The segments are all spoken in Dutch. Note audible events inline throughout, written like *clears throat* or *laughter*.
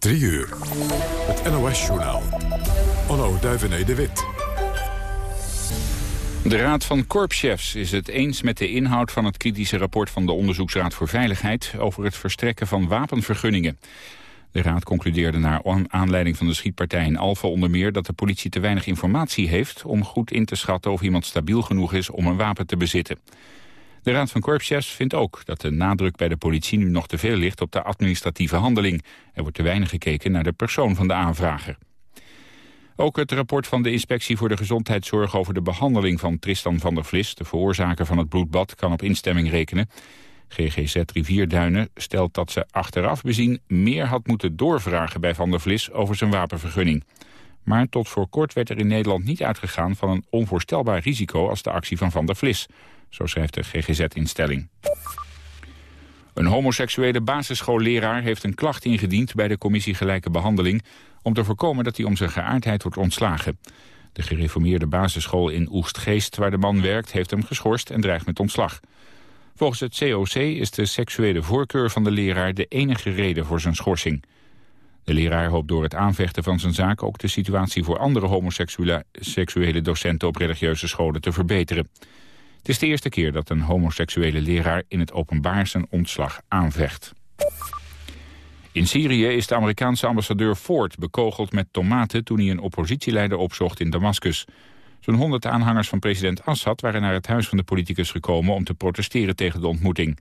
3 uur. Het NOS-journaal. Onno Duivené de Wit. De Raad van Korpschefs is het eens met de inhoud van het kritische rapport van de Onderzoeksraad voor Veiligheid over het verstrekken van wapenvergunningen. De raad concludeerde naar aanleiding van de schietpartij in Alfa onder meer dat de politie te weinig informatie heeft om goed in te schatten of iemand stabiel genoeg is om een wapen te bezitten. De Raad van Korpschefs vindt ook dat de nadruk bij de politie nu nog te veel ligt op de administratieve handeling. Er wordt te weinig gekeken naar de persoon van de aanvrager. Ook het rapport van de Inspectie voor de Gezondheidszorg over de behandeling van Tristan van der Vlis, de veroorzaker van het bloedbad, kan op instemming rekenen. GGZ Rivierduinen stelt dat ze achteraf bezien meer had moeten doorvragen bij Van der Vlis over zijn wapenvergunning. Maar tot voor kort werd er in Nederland niet uitgegaan van een onvoorstelbaar risico als de actie van Van der Vlis. Zo schrijft de GGZ-instelling. Een homoseksuele basisschoolleraar heeft een klacht ingediend bij de commissie Gelijke Behandeling om te voorkomen dat hij om zijn geaardheid wordt ontslagen. De gereformeerde basisschool in Oestgeest, waar de man werkt, heeft hem geschorst en dreigt met ontslag. Volgens het COC is de seksuele voorkeur van de leraar de enige reden voor zijn schorsing. De leraar hoopt door het aanvechten van zijn zaak ook de situatie voor andere homoseksuele docenten op religieuze scholen te verbeteren. Het is de eerste keer dat een homoseksuele leraar in het openbaar zijn ontslag aanvecht. In Syrië is de Amerikaanse ambassadeur Ford bekogeld met tomaten toen hij een oppositieleider opzocht in Damascus. Zo'n honderd aanhangers van president Assad waren naar het huis van de politicus gekomen om te protesteren tegen de ontmoeting.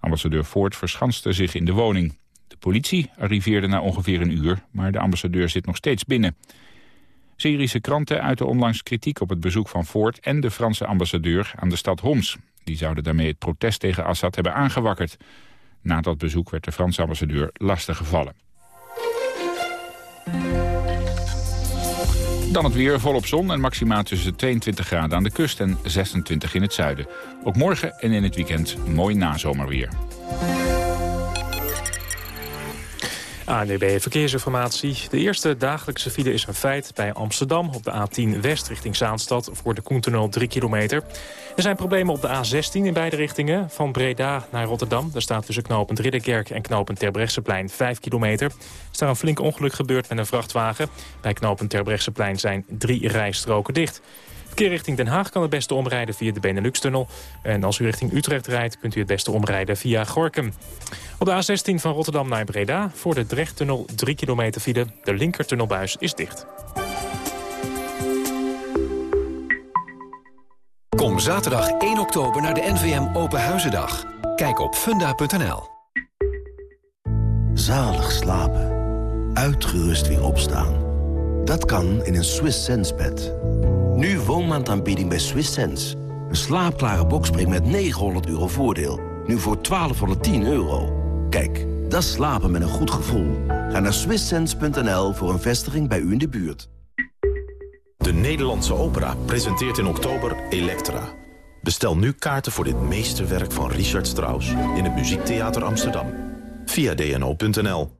Ambassadeur Ford verschanste zich in de woning. De politie arriveerde na ongeveer een uur, maar de ambassadeur zit nog steeds binnen. Syrische kranten uiten onlangs kritiek op het bezoek van Ford en de Franse ambassadeur aan de stad Homs. Die zouden daarmee het protest tegen Assad hebben aangewakkerd. Na dat bezoek werd de Franse ambassadeur lastiggevallen. Dan het weer volop zon en maximaal tussen 22 graden aan de kust en 26 in het zuiden. Ook morgen en in het weekend mooi nazomerweer. ANDB Verkeersinformatie. De eerste dagelijkse file is een feit bij Amsterdam op de A10 West richting Zaanstad voor de Koentunnel 3 kilometer. Er zijn problemen op de A16 in beide richtingen, van Breda naar Rotterdam. Daar staat tussen knooppunt Ridderkerk en knooppunt Terbrechtseplein 5 kilometer. Er is daar een flink ongeluk gebeurd met een vrachtwagen. Bij knooppunt Terbrechtseplein zijn drie rijstroken dicht. Verkeer richting Den Haag kan het beste omrijden via de Benelux-tunnel. En als u richting Utrecht rijdt, kunt u het beste omrijden via Gorkum. Op de A16 van Rotterdam naar Breda voor de Drechttunnel 3 kilometer file. De linkertunnelbuis is dicht. Kom zaterdag 1 oktober naar de NVM Open Huizendag. Kijk op funda.nl. Zalig slapen. Uitgerust weer opstaan. Dat kan in een Swiss Sense bed. Nu woonmaandaanbieding bij Swiss Sense. Een slaapklare bokspring met 900 euro voordeel. Nu voor 1210 euro. Kijk, dat slapen met een goed gevoel. Ga naar swisssense.nl voor een vestiging bij u in de buurt. De Nederlandse Opera presenteert in oktober Elektra. Bestel nu kaarten voor dit meesterwerk van Richard Strauss... in het Muziektheater Amsterdam. Via dno.nl.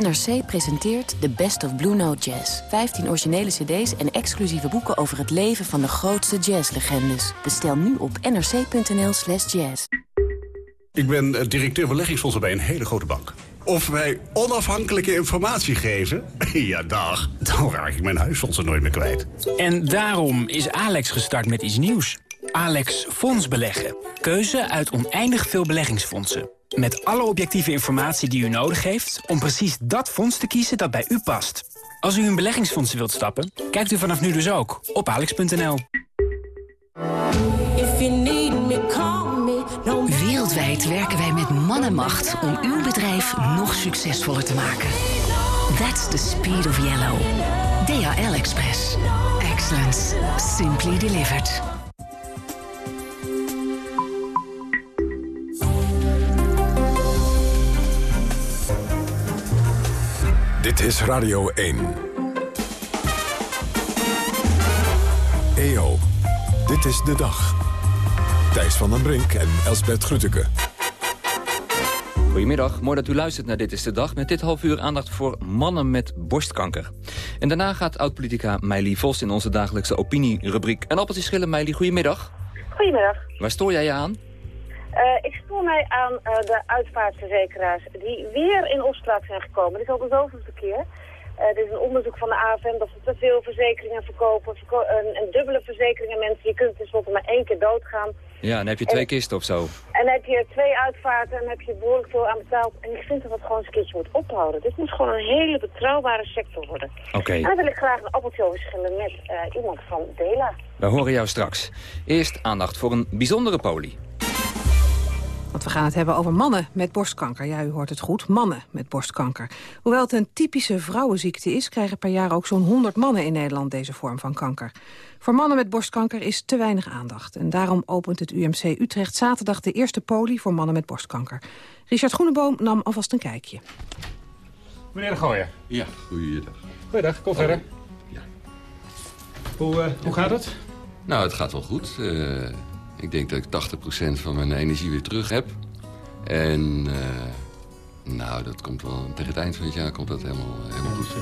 NRC presenteert The Best of Blue Note Jazz. 15 originele cd's en exclusieve boeken over het leven van de grootste jazzlegendes. Bestel nu op nrc.nl slash jazz. Ik ben eh, directeur beleggingsfondsen bij een hele grote bank. Of wij onafhankelijke informatie geven? *laughs* ja, dag. Dan raak ik mijn huisfondsen nooit meer kwijt. En daarom is Alex gestart met iets nieuws. Alex Fonds Beleggen. Keuze uit oneindig veel beleggingsfondsen. Met alle objectieve informatie die u nodig heeft... om precies dat fonds te kiezen dat bij u past. Als u in beleggingsfondsen wilt stappen, kijkt u vanaf nu dus ook op alex.nl. Wereldwijd werken wij met man en macht om uw bedrijf nog succesvoller te maken. That's the speed of yellow. DHL Express. Excellence. Simply delivered. Dit is Radio 1. EO, dit is de dag. Thijs van den Brink en Elsbert Grütke. Goedemiddag, mooi dat u luistert naar Dit is de Dag... met dit half uur aandacht voor mannen met borstkanker. En daarna gaat oud-politica Meili Vos in onze dagelijkse opinierubriek... een appeltje schillen. Meili, goedemiddag. Goedemiddag. Waar stoor jij je aan? Uh, ik stoor mij aan uh, de uitvaartverzekeraars die weer in opspraak zijn gekomen. Dit is al de zoveelste keer. Uh, dit is een onderzoek van de AFM dat ze te veel verzekeringen verkopen. Verko een, een, dubbele verzekeringen mensen. Je kunt tenslotte maar één keer doodgaan. Ja, dan heb je twee en, kisten of zo. En dan heb je twee uitvaarten en heb je behoorlijk veel aan betaald. En ik vind dat dat gewoon eens een keertje moet ophouden. Dit moet gewoon een hele betrouwbare sector worden. Oké. Okay. En dan wil ik graag een appeltje over schillen met uh, iemand van Dela. We horen jou straks. Eerst aandacht voor een bijzondere poli. Want we gaan het hebben over mannen met borstkanker. Ja, u hoort het goed, mannen met borstkanker. Hoewel het een typische vrouwenziekte is... krijgen per jaar ook zo'n 100 mannen in Nederland deze vorm van kanker. Voor mannen met borstkanker is te weinig aandacht. En daarom opent het UMC Utrecht zaterdag de eerste poli voor mannen met borstkanker. Richard Groeneboom nam alvast een kijkje. Meneer de Gooier. Ja, goeiedag. Goeiedag, kom verder. Ja. Hoe, uh, hoe gaat het? Nou, het gaat wel goed. Uh, ik denk dat ik 80% van mijn energie weer terug heb. En uh, nou, dat komt wel, tegen het eind van het jaar komt dat helemaal, helemaal goed.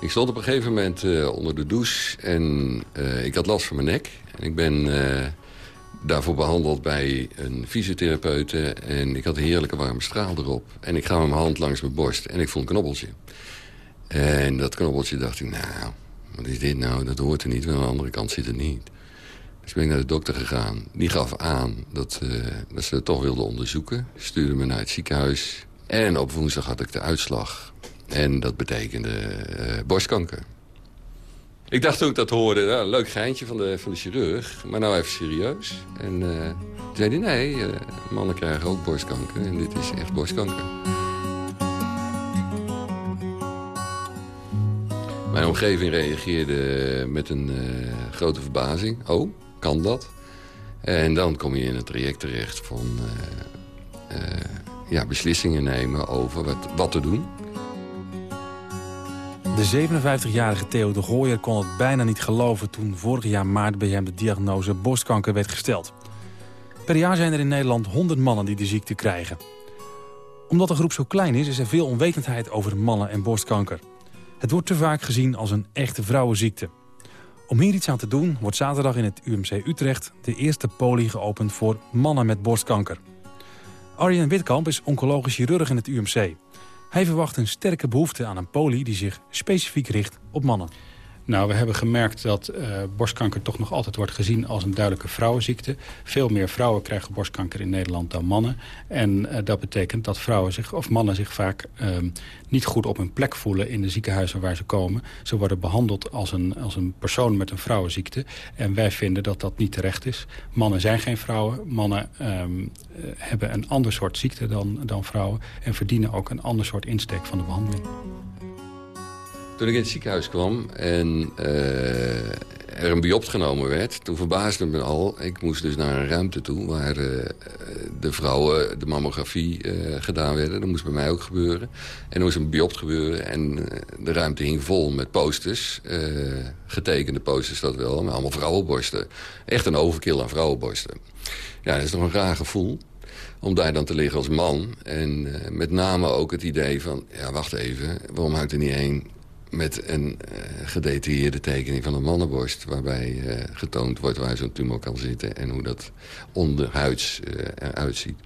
Ik stond op een gegeven moment uh, onder de douche en uh, ik had last van mijn nek. En ik ben daarvoor behandeld bij een fysiotherapeute en ik had een heerlijke warme straal erop. En ik ga met mijn hand langs mijn borst en ik voel een knobbeltje. En dat knobbeltje dacht ik, nou, wat is dit nou? Dat hoort er niet, maar aan de andere kant zit het niet. Dus ben ik naar de dokter gegaan. Die gaf aan dat, uh, dat ze het toch wilden onderzoeken. Stuurde me naar het ziekenhuis. En op woensdag had ik de uitslag. En dat betekende uh, borstkanker. Ik dacht toen ik dat hoorde, nou, leuk geintje van de, van de chirurg. Maar nou even serieus. En uh, toen zei hij, nee, mannen krijgen ook borstkanker. En dit is echt borstkanker. Mijn omgeving reageerde met een uh, grote verbazing. Oh, kan dat? En dan kom je in een traject terecht van uh, uh, ja, beslissingen nemen over wat, wat te doen. De 57-jarige Theo de Gooier kon het bijna niet geloven... toen vorig jaar maart bij hem de diagnose borstkanker werd gesteld. Per jaar zijn er in Nederland 100 mannen die de ziekte krijgen. Omdat de groep zo klein is, is er veel onwetendheid over mannen en borstkanker. Het wordt te vaak gezien als een echte vrouwenziekte. Om hier iets aan te doen wordt zaterdag in het UMC Utrecht... de eerste poli geopend voor mannen met borstkanker. Arjen Witkamp is oncologisch chirurg in het UMC. Hij verwacht een sterke behoefte aan een poli die zich specifiek richt op mannen. Nou, we hebben gemerkt dat uh, borstkanker toch nog altijd wordt gezien als een duidelijke vrouwenziekte. Veel meer vrouwen krijgen borstkanker in Nederland dan mannen. En uh, dat betekent dat vrouwen zich, of mannen zich vaak uh, niet goed op hun plek voelen in de ziekenhuizen waar ze komen. Ze worden behandeld als een, als een persoon met een vrouwenziekte. En wij vinden dat dat niet terecht is. Mannen zijn geen vrouwen. Mannen ehm, hebben een ander soort ziekte dan, dan vrouwen. En verdienen ook een ander soort insteek van de behandeling. Toen ik in het ziekenhuis kwam en uh, er een biopt genomen werd... toen verbaasde me al, ik moest dus naar een ruimte toe... waar uh, de vrouwen de mammografie uh, gedaan werden. Dat moest bij mij ook gebeuren. En er moest een biopt gebeuren en de ruimte hing vol met posters. getekende posters dat wel, maar allemaal vrouwenborsten. Echt een overkill aan vrouwenborsten. Ja, dat is toch een raar gevoel om daar dan te liggen als man. En met name ook het idee van, ja, wacht even, waarom houdt er niet één met een uh, gedetailleerde tekening van een mannenborst... waarbij uh, getoond wordt waar zo'n tumor kan zitten... en hoe dat onderhuids uh, eruit ziet.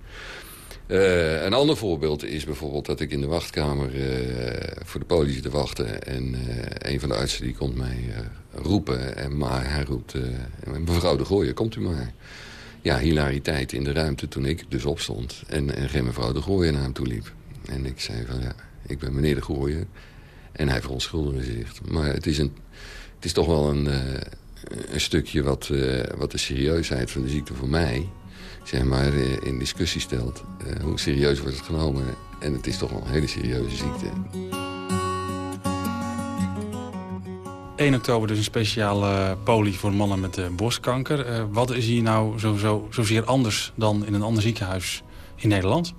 een ander voorbeeld is bijvoorbeeld dat ik in de wachtkamer voor de politie te wachten... en een van de artsen die komt mij roepen. En maar hij roept, mevrouw de Gooier, komt u maar. Ja, hilariteit in de ruimte toen ik dus opstond. En, en geen mevrouw de Gooier naar hem toe liep. En ik zei van ja, ik ben meneer de Gooier... En hij verontschuldigde zich. Maar het is, een, het is toch wel een, uh, een stukje wat, uh, wat de serieusheid van de ziekte voor mij... zeg maar, uh, in discussie stelt. hoe serieus wordt het genomen? En het is toch wel een hele serieuze ziekte. 1 oktober dus een speciale poli voor mannen met borstkanker. wat is hier nou zo, zo, zozeer anders dan in een ander ziekenhuis in Nederland?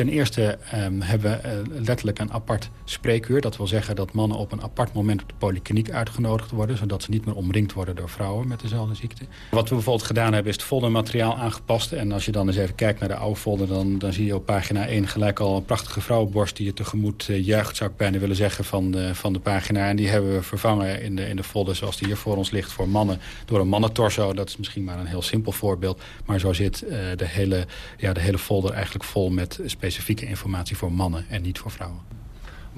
Ten eerste um, hebben we uh, letterlijk een apart spreekuur. Dat wil zeggen dat mannen op een apart moment op de polykliniek uitgenodigd worden... zodat ze niet meer omringd worden door vrouwen met dezelfde ziekte. Wat we bijvoorbeeld gedaan hebben is het foldermateriaal aangepast. En als je dan eens even kijkt naar de oude folder... dan, dan zie je op pagina 1 gelijk al een prachtige vrouwenborst... die je tegemoet uh, juicht, zou ik bijna willen zeggen, van de, van de pagina. En die hebben we vervangen in de, in de folder zoals die hier voor ons ligt voor mannen... door een mannentorso. Dat is misschien maar een heel simpel voorbeeld. Maar zo zit uh, de, hele, ja, de hele folder eigenlijk vol met specifieke informatie voor mannen en niet voor vrouwen.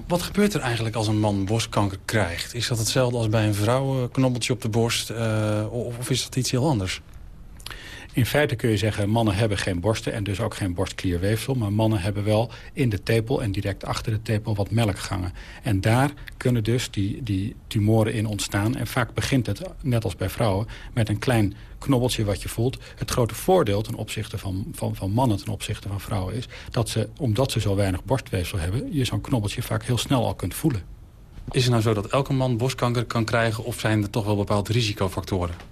Wat gebeurt er eigenlijk als een man borstkanker krijgt? Is dat hetzelfde als bij een vrouw, een knobbeltje op de borst? Of, of is dat iets heel anders? In feite kun je zeggen, mannen hebben geen borsten en dus ook geen borstklierweefsel. Maar mannen hebben wel in de tepel en direct achter de tepel wat melkgangen. En daar kunnen dus die, die tumoren in ontstaan. En vaak begint het, net als bij vrouwen, met een klein knobbeltje wat je voelt. Het grote voordeel ten opzichte van, van, van mannen ten opzichte van vrouwen is... dat ze, omdat ze zo weinig borstweefsel hebben... je zo'n knobbeltje vaak heel snel al kunt voelen. Is het nou zo dat elke man borstkanker kan krijgen... of zijn er toch wel bepaalde risicofactoren?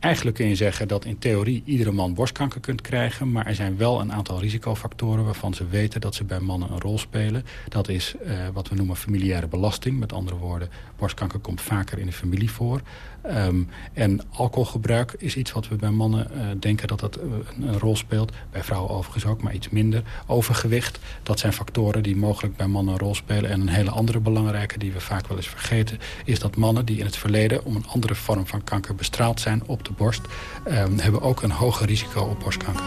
Eigenlijk kun je zeggen dat in theorie iedere man borstkanker kunt krijgen... maar er zijn wel een aantal risicofactoren waarvan ze weten dat ze bij mannen een rol spelen. Dat is uh, wat we noemen familiaire belasting. Met andere woorden, borstkanker komt vaker in de familie voor. Um, en alcoholgebruik is iets wat we bij mannen uh, denken dat dat uh, een rol speelt. Bij vrouwen overigens ook, maar iets minder. Overgewicht, dat zijn factoren die mogelijk bij mannen een rol spelen. En een hele andere belangrijke die we vaak wel eens vergeten... is dat mannen die in het verleden om een andere vorm van kanker bestraald zijn op borst... Um, hebben ook een hoger risico op borstkanker.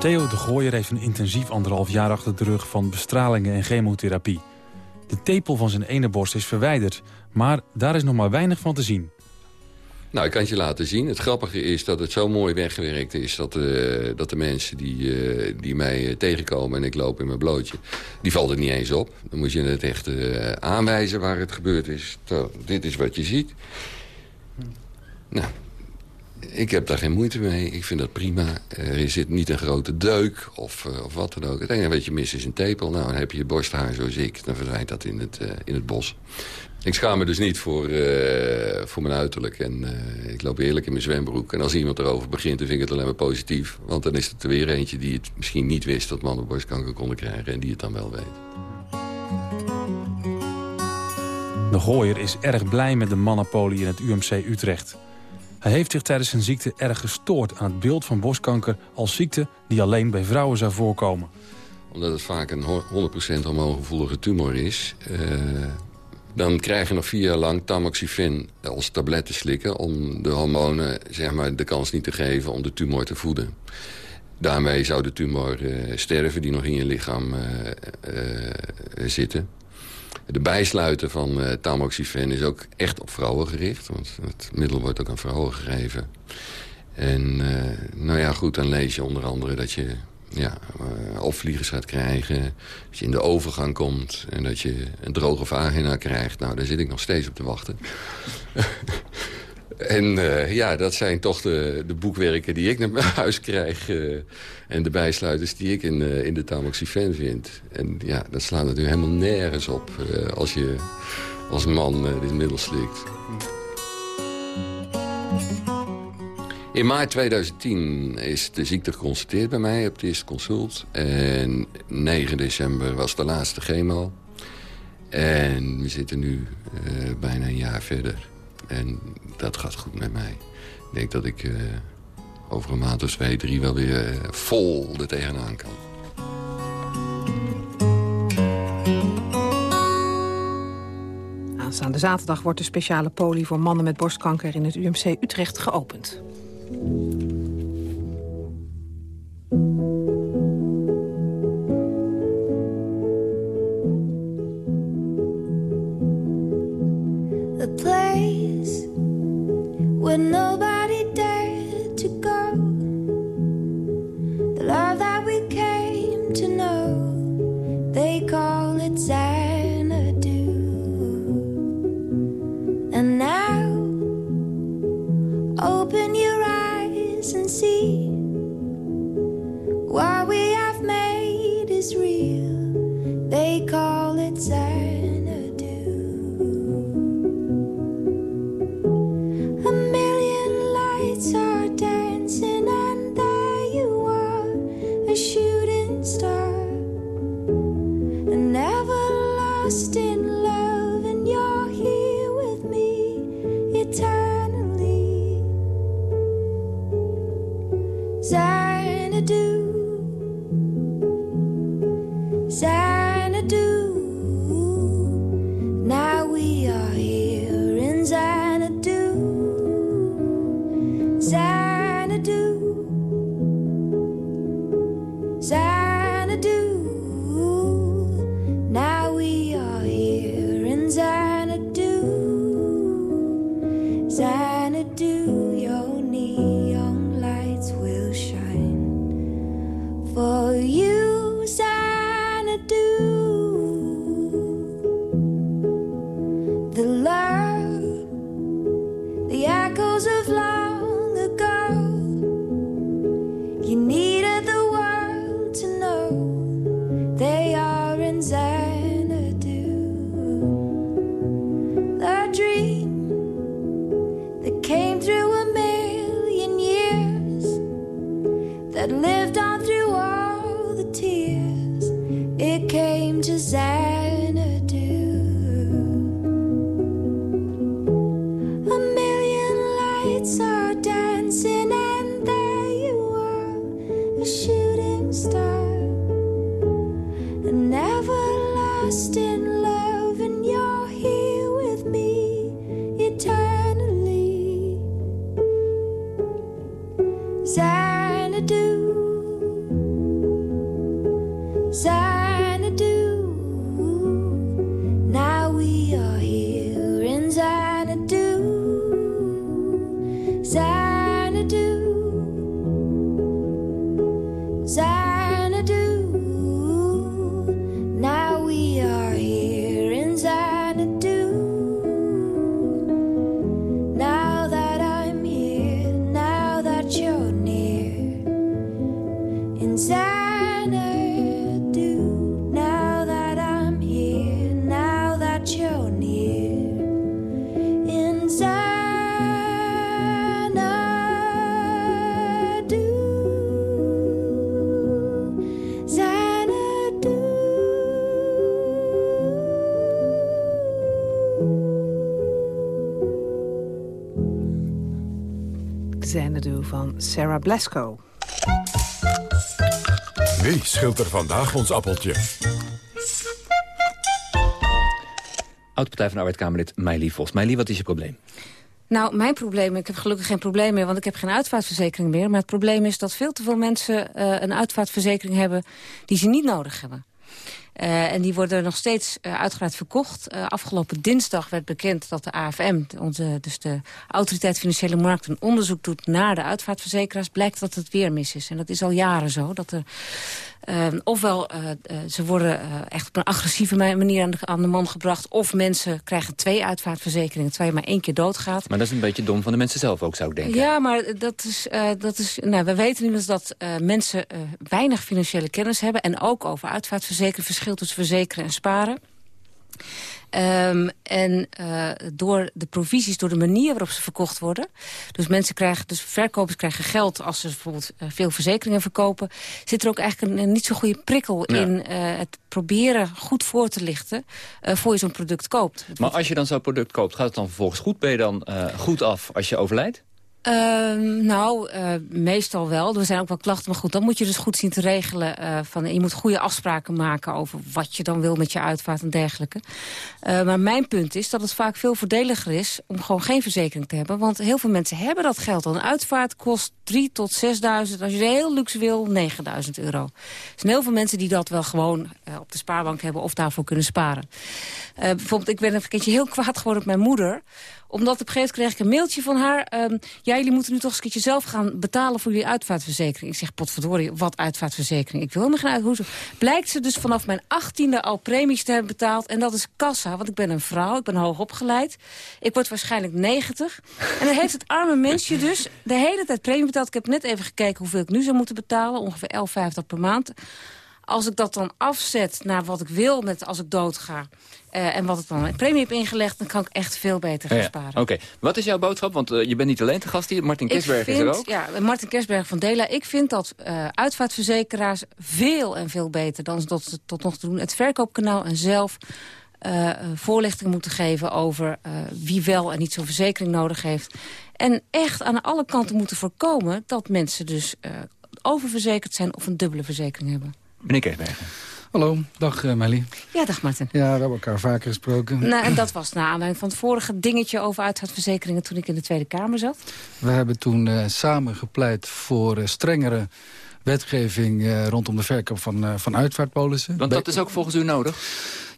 Theo de Gooier heeft een intensief anderhalf jaar achter de rug van bestralingen en chemotherapie. De tepel van zijn ene borst is verwijderd, maar daar is nog maar weinig van te zien. Nou, ik kan het je laten zien. Het grappige is dat het zo mooi weggewerkt is... dat, uh, dat de mensen die, uh, die mij tegenkomen en ik loop in mijn blootje... die valt het niet eens op. Dan moet je het echt aanwijzen waar het gebeurd is. Dit is wat je ziet. Nou, ik heb daar geen moeite mee. Ik vind dat prima. Er zit niet een grote deuk of, of wat dan ook. Het enige wat je mist is een tepel. Nou, dan heb je borsthaar zoals ik. Dan verdwijnt dat in het, in het bos. Ik schaam me dus niet voor, uh, voor mijn uiterlijk. En ik loop eerlijk in mijn zwembroek. En als iemand erover begint, dan vind ik het alleen maar positief. Want dan is het er weer eentje die het misschien niet wist... dat mannen borstkanker konden krijgen en die het dan wel weet. De Gooier is erg blij met de mannenpolie in het UMC Utrecht. Hij heeft zich tijdens zijn ziekte erg gestoord aan het beeld van borstkanker... als ziekte die alleen bij vrouwen zou voorkomen. Omdat het vaak een 100% hormoongevoelige tumor is... Uh, dan krijg je nog vier jaar lang tamoxifen als tablet te slikken... om de hormonen zeg maar, de kans niet te geven om de tumor te voeden. Daarmee zou de tumor uh, sterven die nog in je lichaam uh, zitten. De bijsluiten van tamoxifen is ook echt op vrouwen gericht. Want het middel wordt ook aan vrouwen gegeven. En nou ja, goed, dan lees je onder andere dat je ja, uh, opvliegers gaat krijgen. Dat je in de overgang komt en dat je een droge vagina krijgt. Nou, daar zit ik nog steeds op te wachten. *laughs* En uh, ja, dat zijn toch de, de boekwerken die ik naar mijn huis krijg. Uh, en de bijsluiters die ik in, uh, in de tamoxifen vind. En ja, dat slaat natuurlijk helemaal nergens op als je als man dit middel slikt. In maart 2010 is de ziekte geconstateerd bij mij op het eerste consult. En 9 december was de laatste chemo. En we zitten nu bijna een jaar verder. En dat gaat goed met mij. Ik denk dat ik uh, over een maand of twee, drie wel weer uh, vol er tegenaan kan. Aanstaande zaterdag wordt de speciale poli voor mannen met borstkanker in het UMC Utrecht geopend. A place where nobody lost in Blasco. Wie schilt er vandaag ons appeltje? Oud-partij van de Arbeid-Kamerlid Meili Vos. Meili, wat is je probleem? Nou, mijn probleem, ik heb gelukkig geen probleem meer... want ik heb geen uitvaartverzekering meer. Maar het probleem is dat veel te veel mensen eh, een uitvaartverzekering hebben... die ze niet nodig hebben. Eh, en die worden nog steeds uh, verkocht. Eh, afgelopen dinsdag werd bekend dat de AFM, onze, dus de Autoriteit Financiële Markt... een onderzoek doet naar de uitvaartverzekeraars. Blijkt dat het weer mis is. En dat is al jaren zo. Dat er, ofwel ze worden echt op een agressieve manier aan de, aan de, man gebracht... of mensen krijgen twee uitvaartverzekeringen... terwijl je maar één keer doodgaat. Maar dat is een beetje dom van de mensen zelf ook, zou ik denken. Ja, maar dat is... dat is nou, we weten inmiddels dat mensen weinig financiële kennis hebben... en ook over uitvaartverzekeringen verschil tussen verzekeren en sparen. Um, en uh, door de provisies, door de manier waarop ze verkocht worden... dus mensen krijgen, dus verkopers krijgen geld als ze bijvoorbeeld uh, veel verzekeringen verkopen... zit er ook eigenlijk een, een niet zo goede prikkel ja. in uh, het proberen goed voor te lichten... voor je zo'n product koopt. Maar als je dan zo'n product koopt, gaat het dan vervolgens goed? Ben je dan goed af als je overlijdt? Uh, nou, uh, meestal wel. Er zijn ook wel klachten, maar goed, dan moet je dus goed zien te regelen. Uh, van, je moet goede afspraken maken over wat je dan wil met je uitvaart en dergelijke. Uh, maar mijn punt is dat het vaak veel voordeliger is om gewoon geen verzekering te hebben. Want heel veel mensen hebben dat geld al. Een uitvaart kost 3 tot 6.000. Als je heel luxe wil, 9.000 euro. Er zijn heel veel mensen die dat wel gewoon op de spaarbank hebben of daarvoor kunnen sparen. bijvoorbeeld, ik ben een keertje heel kwaad geworden op mijn moeder omdat op een gegeven moment kreeg ik een mailtje van haar. Um, ja, jullie moeten nu toch eens een keertje zelf gaan betalen voor jullie uitvaartverzekering. Ik zeg, potverdorie, wat uitvaartverzekering? Ik wil helemaal geen uitvaartverzekering. Blijkt ze dus vanaf mijn achttiende al premies te hebben betaald. En dat is kassa, want ik ben een vrouw, ik ben hoog opgeleid. Ik word waarschijnlijk 90. En dan heeft het arme mensje dus de hele tijd premie betaald. Ik heb net even gekeken hoeveel ik nu zou moeten betalen. Ongeveer 11,50 per maand. Als ik dat dan afzet naar wat ik wil met als ik doodga... Uh, en wat ik dan in premie heb ingelegd... dan kan ik echt veel beter gaan ja, sparen. Oké, okay. wat is jouw boodschap? Want uh, je bent niet alleen te gast hier. Martin Kersberg vind, is er ook. Ja, Martin Kersberg van Dela. Ik vind dat uh, uitvaartverzekeraars veel en veel beter... dan dat ze tot nog toe doen. Het verkoopkanaal en zelf voorlichting moeten geven over wie wel en niet zo'n verzekering nodig heeft. En echt aan alle kanten moeten voorkomen dat mensen dus oververzekerd zijn of een dubbele verzekering hebben. Meneer Keesbergen. Hallo, dag uh, Melly. Ja, dag Martin. Ja, we hebben elkaar vaker gesproken. Nou, en dat was naar aanleiding van het vorige dingetje over uitvaartverzekeringen toen ik in de Tweede Kamer zat. We hebben toen uh, samen gepleit voor uh, strengere wetgeving rondom de verkoop van, van uitvaartpolissen. Want dat is ook volgens u nodig?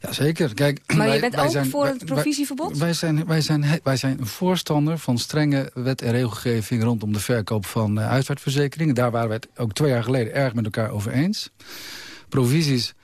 Jazeker. Kijk, maar wij, je bent wij ook zijn, voor het provisieverbod? Wij, wij, zijn, wij, zijn, wij zijn een voorstander van strenge wet- en regelgeving... rondom de verkoop van uh, uitvaartverzekeringen. Daar waren we het ook twee jaar geleden erg met elkaar over eens. Provisies,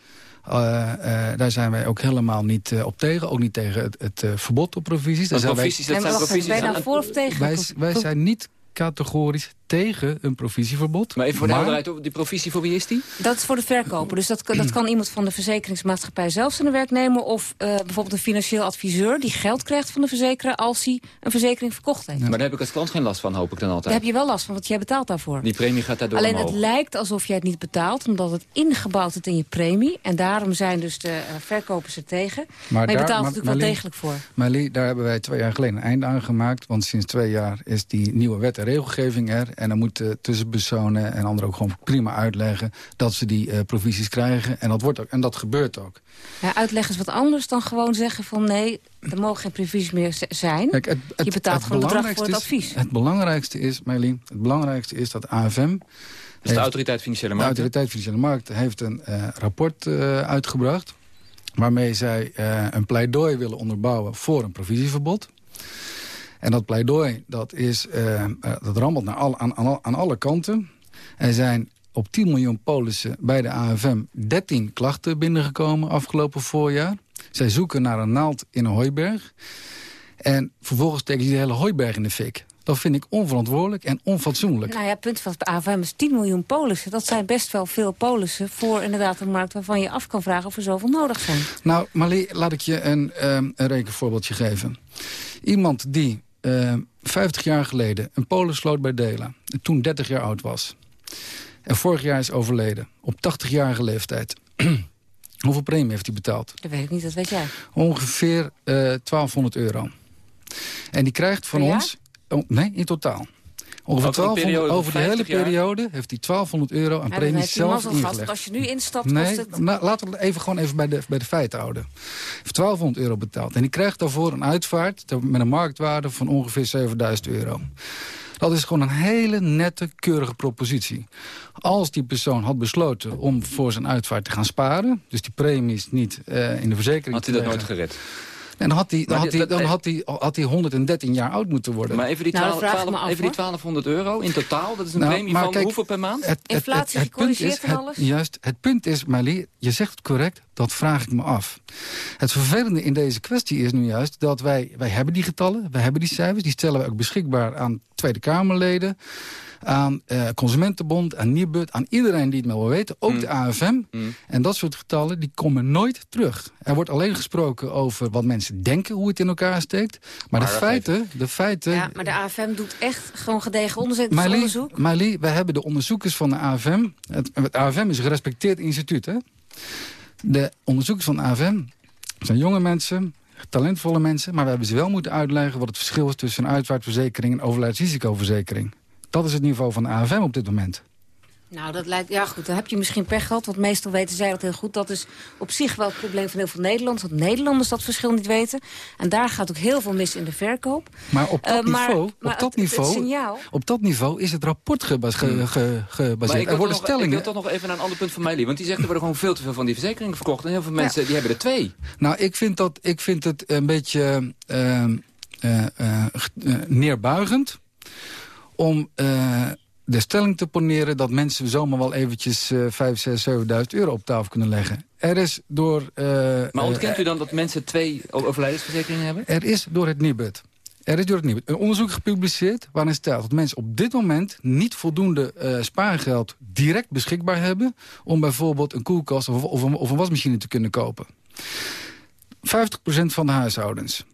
uh, uh, daar zijn wij ook helemaal niet op tegen. Ook niet tegen het, het verbod op provisies. Daar zijn provisies, wij, dat zijn provisies. Ben je nou voor of tegen? Wij, wij zijn niet categorisch tegen een provisieverbod. Maar even voor de helderheid, die provisie voor wie is die? Dat is voor de verkoper. Dus dat, dat kan iemand van de verzekeringsmaatschappij zelf zijn werknemer... of uh, bijvoorbeeld een financieel adviseur die geld krijgt van de verzekeraar... als hij een verzekering verkocht heeft. Ja. Maar daar heb ik als klant geen last van, hoop ik dan altijd. Daar heb je wel last van, want jij betaalt daarvoor. Die premie gaat daardoor Alleen omhoog. het lijkt alsof jij het niet betaalt... omdat het ingebouwd is in je premie. En daarom zijn dus de uh, verkopers er tegen. Maar, maar je daar, betaalt maar, natuurlijk wel degelijk voor. Maar Lee, daar hebben wij twee jaar geleden een einde aan gemaakt. Want sinds twee jaar is die nieuwe wet en regelgeving er. En dan moeten tussenpersonen en anderen ook gewoon prima uitleggen... dat ze die uh, provisies krijgen. En dat, wordt ook, en dat gebeurt ook. Ja, uitleggen is wat anders dan gewoon zeggen van... nee, er mogen geen provisies meer zijn. Kijk, het, het, je betaalt het gewoon bedrag voor het is, advies. Het belangrijkste is, Marleen, het belangrijkste is dat AFM... Dus de Autoriteit Financiële Markten? De Autoriteit Financiële Markten heeft een uh, rapport uh, uitgebracht... waarmee zij uh, een pleidooi willen onderbouwen voor een provisieverbod. En dat pleidooi dat is, uh, uh, dat rammelt naar al, aan, aan, aan alle kanten. Er zijn op 10 miljoen polissen bij de AFM 13 klachten binnengekomen afgelopen voorjaar. Zij zoeken naar een naald in een hooiberg. En vervolgens steken ze de hele hooiberg in de fik. Dat vind ik onverantwoordelijk en onfatsoenlijk. Nou ja, het punt van de AFM is 10 miljoen polissen. Dat zijn best wel veel polissen voor inderdaad een markt... waarvan je af kan vragen of er zoveel nodig zijn. Nou, Marlie, laat ik je een, um, een rekenvoorbeeldje geven. Iemand die uh, 50 jaar geleden een polis sloot bij Dela... toen 30 jaar oud was... en vorig jaar is overleden, op 80-jarige leeftijd... *clears throat* Hoeveel premie heeft hij betaald? Dat weet ik niet, dat weet jij. Ongeveer uh, 1200 euro. En die krijgt van ons... Oh, nee, in totaal. Ongeveer 1200, over de hele jaar? periode heeft hij 1200 euro aan ja, premies zelf ingelegd. Als je nu instapt, nee, kost het... nou, laten we het even, gewoon even bij de, bij de feiten houden. Hij heeft 1200 euro betaald. En die krijgt daarvoor een uitvaart met een marktwaarde van ongeveer 7000 euro. Dat is gewoon een hele nette, keurige propositie. Als die persoon had besloten om voor zijn uitvaart te gaan sparen... dus die premies niet uh, in de verzekering Had hij dat nooit gered? En dan had hij, dan Maar had hij, dan had hij, had hij 113 jaar oud moeten worden. Maar even die, Nou, dat 12, vraag ik me 12 af, even die hoor. 1200 euro in totaal, dat is een Nou, premie maar van kijk, hoeveel per maand? Het, het, Inflatie het, het punt gecorrigeerd en het- alles? Juist, het punt is, Marlie, je zegt het correct, dat vraag ik me af. Het vervelende in deze kwestie is nu juist dat wij, wij hebben die getallen, wij hebben die cijfers, die stellen we ook beschikbaar aan Tweede Kamerleden, aan eh, Consumentenbond, aan Nibud, aan iedereen die het maar wil weten, ook Mm. de AFM. En dat soort getallen, die komen nooit terug. Er wordt alleen gesproken over wat mensen denken, hoe het in elkaar steekt. Maar, de feiten, de feiten Ja, maar de AFM doet echt gewoon gedegen onderzoek. Marlie, onderzoek. Marlie, wij hebben de onderzoekers van de AFM. Het, het AFM is een gerespecteerd instituut. Hè? De onderzoekers van de AFM zijn jonge mensen, talentvolle mensen... maar we hebben ze wel moeten uitleggen wat het verschil is... tussen een uitvaartverzekering en overlijdsrisicoverzekering. Dat is het niveau van de AFM op dit moment. Nou, dat lijkt... Ja, goed, dan heb je misschien pech gehad. Want meestal weten zij dat heel goed. Dat is op zich wel het probleem van heel veel Nederlanders. Dat Nederlanders dat verschil niet weten. En daar gaat ook heel veel mis in de verkoop. Maar op dat Eh, niveau, maar op dat het- het niveau, signaal- op dat niveau is het rapport gebas- ge- ge- gebaseerd. Maar ik er worden nog, ik wil stellingen. toch nog even naar een ander punt van mij. Want die zegt er worden gewoon veel te veel van die verzekeringen verkocht. En heel veel mensen die hebben er twee. Nou, ik vind, dat, ik vind het een beetje eh, eh, neerbuigend om eh, de stelling te poneren dat mensen zomaar wel eventjes eh 5, 6, 7.000 euro op tafel kunnen leggen. Er is door... eh, Maar ontkent eh, u dan dat mensen twee overlijdensverzekeringen hebben? er is door het Nibud. Er is door het Nibud een onderzoek gepubliceerd waarin staat dat mensen op dit moment niet voldoende spaargeld direct beschikbaar hebben om bijvoorbeeld een koelkast of, of, een, of een wasmachine te kunnen kopen. 50% van de huishoudens.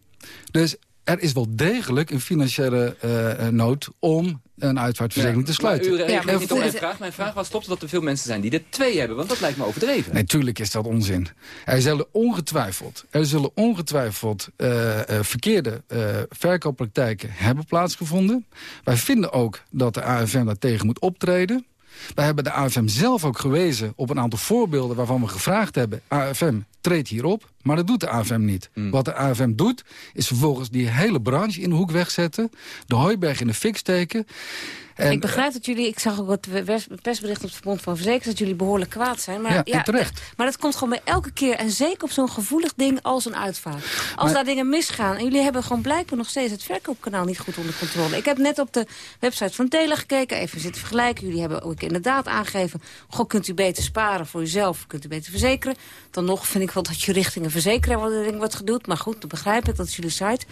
Dus er is wel degelijk een financiële uh, nood om een uitvaartverzekering te sluiten. Maar u reageert niet op mijn vraag. Mijn vraag was, klopt dat er veel mensen zijn die er twee hebben? Want dat lijkt me overdreven. Natuurlijk is dat onzin. Er zullen ongetwijfeld, er zullen ongetwijfeld uh, uh, verkeerde uh, verkooppraktijken hebben plaatsgevonden. Wij vinden ook dat de AFM daartegen moet optreden. Wij hebben de AFM zelf ook gewezen op een aantal voorbeelden... waarvan we gevraagd hebben, AFM, treed hierop. Maar dat doet de AFM niet. Hmm. Wat de AFM doet, is vervolgens die hele branche in de hoek wegzetten... de hooiberg in de fik steken... En, ik begrijp dat jullie, ik zag ook wat persbericht op het Verbond van Verzekers... dat jullie behoorlijk kwaad zijn. Maar, ja, ja terecht. Maar dat komt gewoon bij elke keer, en zeker op zo'n gevoelig ding als een uitvaart. Als maar, daar dingen misgaan, en jullie hebben gewoon blijkbaar nog steeds... het verkoopkanaal niet goed onder controle. Ik heb net op de website van Tele gekeken, even zitten vergelijken. Jullie hebben ook inderdaad aangegeven... goh, kunt u beter sparen voor uzelf, kunt u beter verzekeren. Dan nog vind ik wel dat je richting een verzekeraar wordt gedoet. Maar goed, dat begrijp ik, dat is jullie site.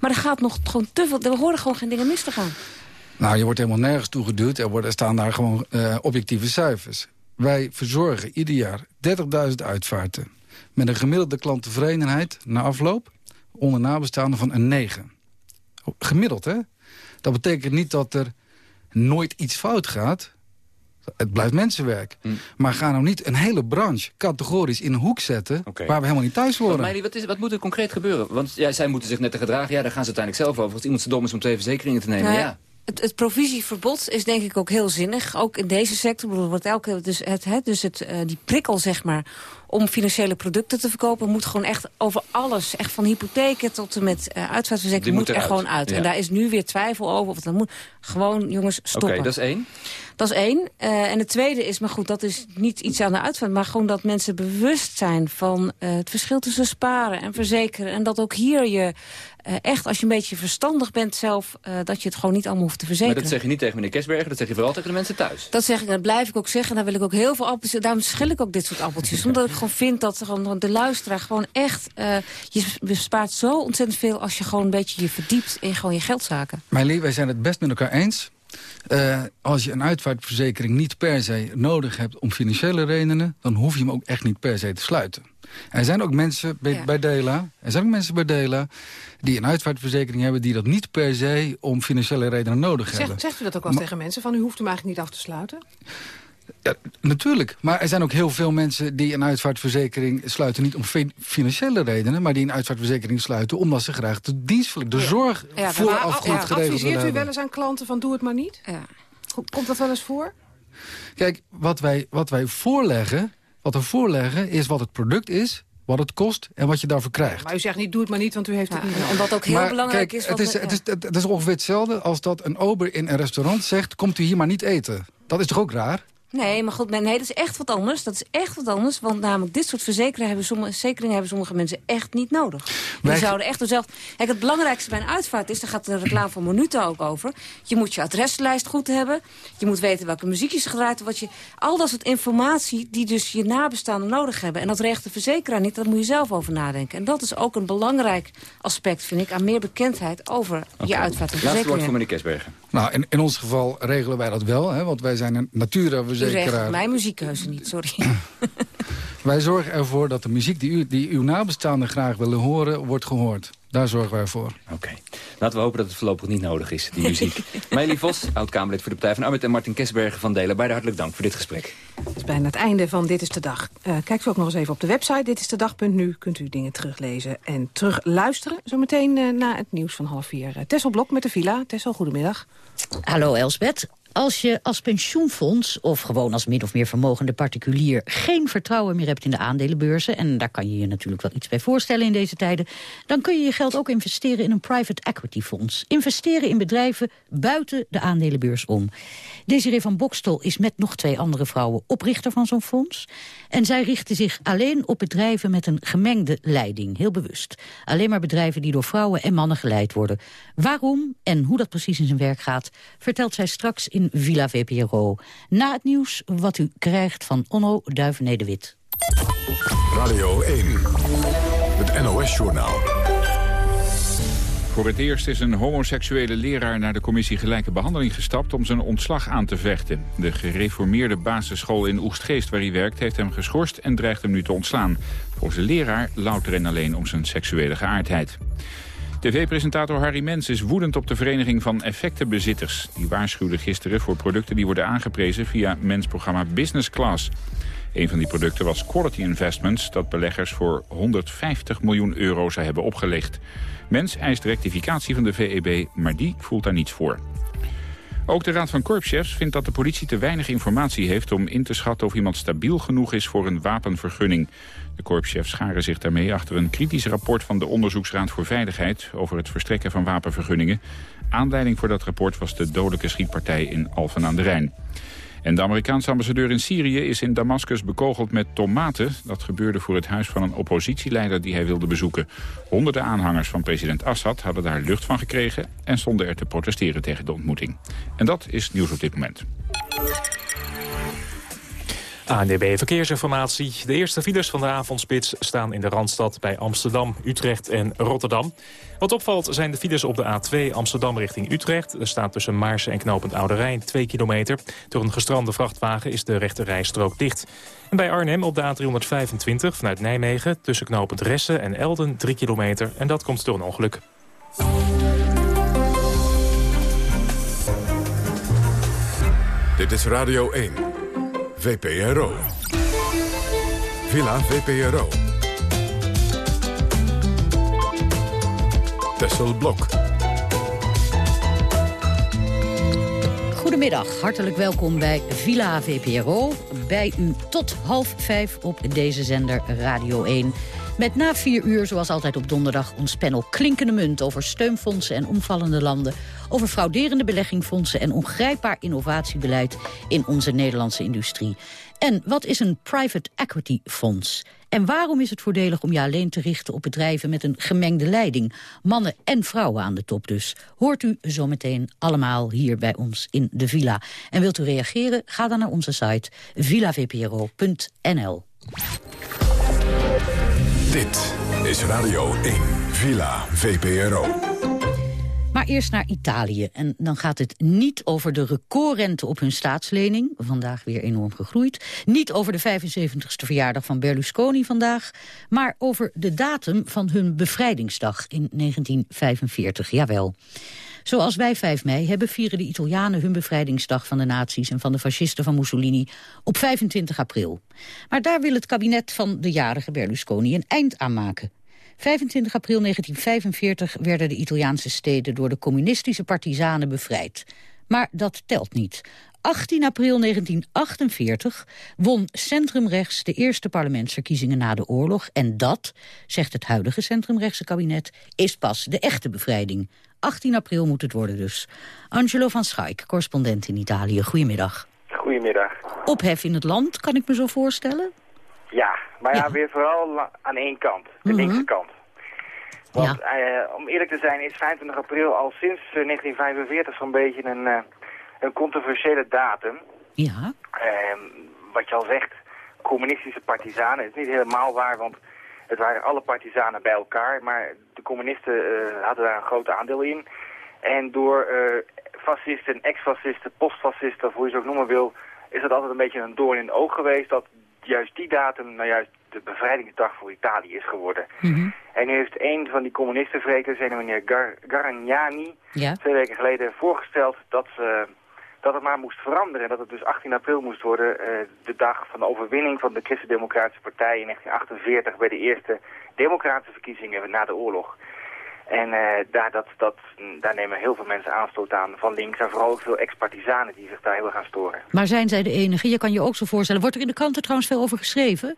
Maar er gaat nog gewoon te veel, er horen gewoon geen dingen mis te gaan. Nou, je wordt helemaal nergens toegeduwd. Er, worden, er staan daar gewoon uh, objectieve cijfers. Wij verzorgen ieder jaar 30.000 uitvaarten. Met een gemiddelde klanttevredenheid na afloop... onder nabestaanden van een 9. Gemiddeld, hè? Dat betekent niet dat er nooit iets fout gaat. Het blijft mensenwerk. Mm. Maar ga nou niet een hele branche categorisch in een hoek zetten... Okay. waar we helemaal niet thuis horen. Maar wat, is, wat moet er concreet gebeuren? Want ja, zij moeten zich net te gedragen. Ja, daar gaan ze uiteindelijk zelf over. Als iemand zo dom is om twee verzekeringen te nemen, ja. ja. Het, provisieverbod is denk ik ook heel zinnig. Ook in deze sector. Wordt elke, dus het, het, dus het, uh, die prikkel zeg maar, om financiële producten te verkopen... moet gewoon echt over alles, echt van hypotheken tot en met uh, uitvaartverzekering... moet, moet er gewoon uit. Ja. En daar is nu weer twijfel over. Of dat moet. Gewoon, jongens, stoppen. Oké, okay, dat is één. Dat is één. Uh, en het tweede is, maar goed, dat is niet iets aan de uitvaart... maar gewoon dat mensen bewust zijn van uh, het verschil tussen sparen en verzekeren. En dat ook hier je uh, echt, als je een beetje verstandig bent zelf... dat je het gewoon niet allemaal hoeft te verzekeren. Maar dat zeg je niet tegen meneer Kesberger, dat zeg je vooral tegen de mensen thuis. Dat zeg ik, dat blijf ik ook zeggen. Daar wil ik ook heel veel appeltjes... Daarom schil ik ook dit soort appeltjes. *laughs* omdat ik gewoon vind dat gewoon de luisteraar gewoon echt... je bespaart zo ontzettend veel als je gewoon een beetje je verdiept in gewoon je geldzaken. Mijn lief, wij zijn het best met elkaar eens... Uh, als je een uitvaartverzekering niet per se nodig hebt om financiële redenen... dan hoef je hem ook echt niet per se te sluiten. Er zijn ook mensen bij, ja. bij Dela, er zijn ook mensen bij Dela die een uitvaartverzekering hebben... die dat niet per se om financiële redenen nodig Zeg, hebben. Zegt u dat ook wel maar, tegen mensen? Van u hoeft hem eigenlijk niet af te sluiten? Ja, natuurlijk. Maar er zijn ook heel veel mensen die een uitvaartverzekering sluiten... niet om financiële redenen, maar die een uitvaartverzekering sluiten... omdat ze graag de dienstverlening, de zorg ja, vooraf goed ja, geregeld Adviseert u wel eens aan klanten van doe het maar niet? Ja. Komt dat wel eens voor? Kijk, wat wij, wat wij voorleggen, wat we voorleggen is wat het product is wat het kost en wat je daarvoor krijgt. Maar u zegt niet, doe het maar niet, want u heeft het ja, niet. Omdat ook heel maar, belangrijk kijk, is... Het is, we, het, is, het is ongeveer hetzelfde als dat een ober in een restaurant zegt... komt u hier maar niet eten. Dat is toch ook raar? Nee, maar goed, nee, dat is echt wat anders. Dat is echt wat anders, want namelijk dit soort verzekeringen hebben sommige, verzekeringen hebben sommige mensen echt niet nodig. Die Wij- zouden echt zelf. Kijk, het belangrijkste bij een uitvaart is, daar gaat de reclame van Monuta ook over. Je moet je adreslijst goed hebben. Je moet weten welke muziekjes gedraaid worden. Wat je, al dat soort informatie die dus je nabestaanden nodig hebben. En dat regelt de verzekeraar niet, daar moet je zelf over nadenken. En dat is ook een belangrijk aspect, vind ik, aan meer bekendheid over je uitvaart en Laatste woord voor verzekeringen. meneer Kesbergen. Nou, in, in ons geval regelen wij dat wel, hè, want wij zijn een U Mijn muziekkeuze niet, sorry. *laughs* Wij zorgen ervoor dat de muziek die, u, die uw nabestaanden graag willen horen, wordt gehoord. Daar zorgen wij voor. Oké. Laten we hopen dat het voorlopig niet nodig is, die muziek. *laughs* Meili Vos, oud-Kamerlid voor de Partij van Arbeid... en Martin Kesbergen van Delen. Beide hartelijk dank voor dit gesprek. Het is bijna het einde van Dit is de Dag. Uh, kijkt u ook nog eens even op de website ditistedag.nu. Kunt u dingen teruglezen en terugluisteren. Zometeen uh, na het nieuws van half vier. Uh, Tessel Blok met de Villa. Tessel, goedemiddag. Hallo Elsbeth. Als je als pensioenfonds of gewoon als min of meer vermogende particulier... geen vertrouwen meer hebt in de aandelenbeurzen... en daar kan je je natuurlijk wel iets bij voorstellen in deze tijden... dan kun je je geld ook investeren in een private equity fonds. Investeren in bedrijven buiten de aandelenbeurs om. Desiree van Bokstel is met nog twee andere vrouwen oprichter van zo'n fonds. En zij richten zich alleen op bedrijven met een gemengde leiding, heel bewust. Alleen maar bedrijven die door vrouwen en mannen geleid worden. Waarom en hoe dat precies in zijn werk gaat... vertelt zij straks in Villa VPRO. Na het nieuws wat u krijgt van Onno Duivenede-Wit. Radio 1, het NOS-journaal. Voor het eerst is een homoseksuele leraar naar de commissie Gelijke Behandeling gestapt om zijn ontslag aan te vechten. De gereformeerde basisschool in Oestgeest waar hij werkt heeft hem geschorst en dreigt hem nu te ontslaan. Volgens de leraar louter en alleen om zijn seksuele geaardheid. TV-presentator Harry Mens is woedend op de Vereniging van Effectenbezitters. Die waarschuwde gisteren voor producten die worden aangeprezen via Mens programma Business Class. Een van die producten was Quality Investments... dat beleggers voor 150 miljoen euro zou hebben opgelicht. Mens eist rectificatie van de VEB, maar die voelt daar niets voor. Ook de Raad van Korpschefs vindt dat de politie te weinig informatie heeft... om in te schatten of iemand stabiel genoeg is voor een wapenvergunning. De korpschefs scharen zich daarmee achter een kritisch rapport... van de Onderzoeksraad voor Veiligheid over het verstrekken van wapenvergunningen. Aanleiding voor dat rapport was de dodelijke schietpartij in Alphen aan de Rijn. En de Amerikaanse ambassadeur in Syrië is in Damascus bekogeld met tomaten. Dat gebeurde voor het huis van een oppositieleider die hij wilde bezoeken. Honderden aanhangers van president Assad hadden daar lucht van gekregen... en stonden er te protesteren tegen de ontmoeting. En dat is nieuws op dit moment. ANDB Verkeersinformatie. De eerste files van de avondspits staan in de Randstad bij Amsterdam, Utrecht en Rotterdam. Wat opvalt zijn de files op de A2 Amsterdam richting Utrecht. Er staat tussen Maarsen en Knopend Oude Rijn 2 kilometer. Door een gestrande vrachtwagen is de rechte rijstrook dicht. En bij Arnhem op de A325 vanuit Nijmegen tussen Knopend Ressen en Elden 3 kilometer. En dat komt door een ongeluk. Dit is Radio 1. VPRO. Villa VPRO. Tessel Blok. Goedemiddag, hartelijk welkom bij Villa VPRO. Bij u tot half vijf op deze zender Radio 1. Met na vier uur, zoals altijd op donderdag, ons panel Klinkende Munt... over steunfondsen en omvallende landen... over frauderende beleggingfondsen en ongrijpbaar innovatiebeleid... in onze Nederlandse industrie. En wat is een private equity fonds? En waarom is het voordelig om je alleen te richten op bedrijven met een gemengde leiding? Mannen en vrouwen aan de top dus. Hoort u zometeen allemaal hier bij ons in de villa. En wilt u reageren? Ga dan naar onze site villavpro.nl. Dit is Radio 1, Villa VPRO. Maar eerst naar Italië. En dan gaat het niet over de recordrente op hun staatslening. Vandaag weer enorm gegroeid. Niet over de 75ste verjaardag van Berlusconi vandaag. Maar over de datum van hun bevrijdingsdag in 1945. Jawel. Zoals wij 5 mei hebben, vieren de Italianen hun bevrijdingsdag van de nazi's en van de fascisten van Mussolini op 25 april. Maar daar wil het kabinet van de jarige Berlusconi een eind aan maken. 25 april 1945 werden de Italiaanse steden door de communistische partizanen bevrijd. Maar dat telt niet. 18 april 1948 won centrumrechts de eerste parlementsverkiezingen na de oorlog. En dat, zegt het huidige centrumrechtse kabinet, is pas de echte bevrijding. 18 april moet het worden dus. Angelo van Schaik, correspondent in Italië. Goedemiddag. Goedemiddag. Ophef in het land, kan ik me zo voorstellen? Ja, maar ja, weer vooral aan één kant, de linkse kant. Want eh, om eerlijk te zijn is 25 april al sinds eh, 1945 zo'n beetje een, eh, een controversiële datum. Ja. Ehm, wat je al zegt, communistische partizanen, is niet helemaal waar, want het waren alle partizanen bij elkaar. Maar de communisten eh, hadden daar een groot aandeel in. En door eh, fascisten, ex-fascisten, postfascisten, of hoe je ze ook noemen wil, is dat altijd een beetje een doorn in het oog geweest dat juist die datum nou juist de bevrijdingsdag voor Italië is geworden. En nu heeft een van die communistenvreters, een meneer Gar Garagnani, Ja. twee weken geleden voorgesteld dat, ze, dat het maar moest veranderen. Dat het dus 18 april moest worden, eh, de dag van de overwinning van de Christen-Democratische Partij in 1948 bij de eerste democratische verkiezingen na de oorlog. En eh, daar, dat, dat, daar nemen heel veel mensen aanstoot aan van links. En vooral ook veel ex-partisanen die zich daar heel erg aan storen. Maar zijn zij de enige? Je kan je ook zo voorstellen. Wordt er in de kranten trouwens veel over geschreven?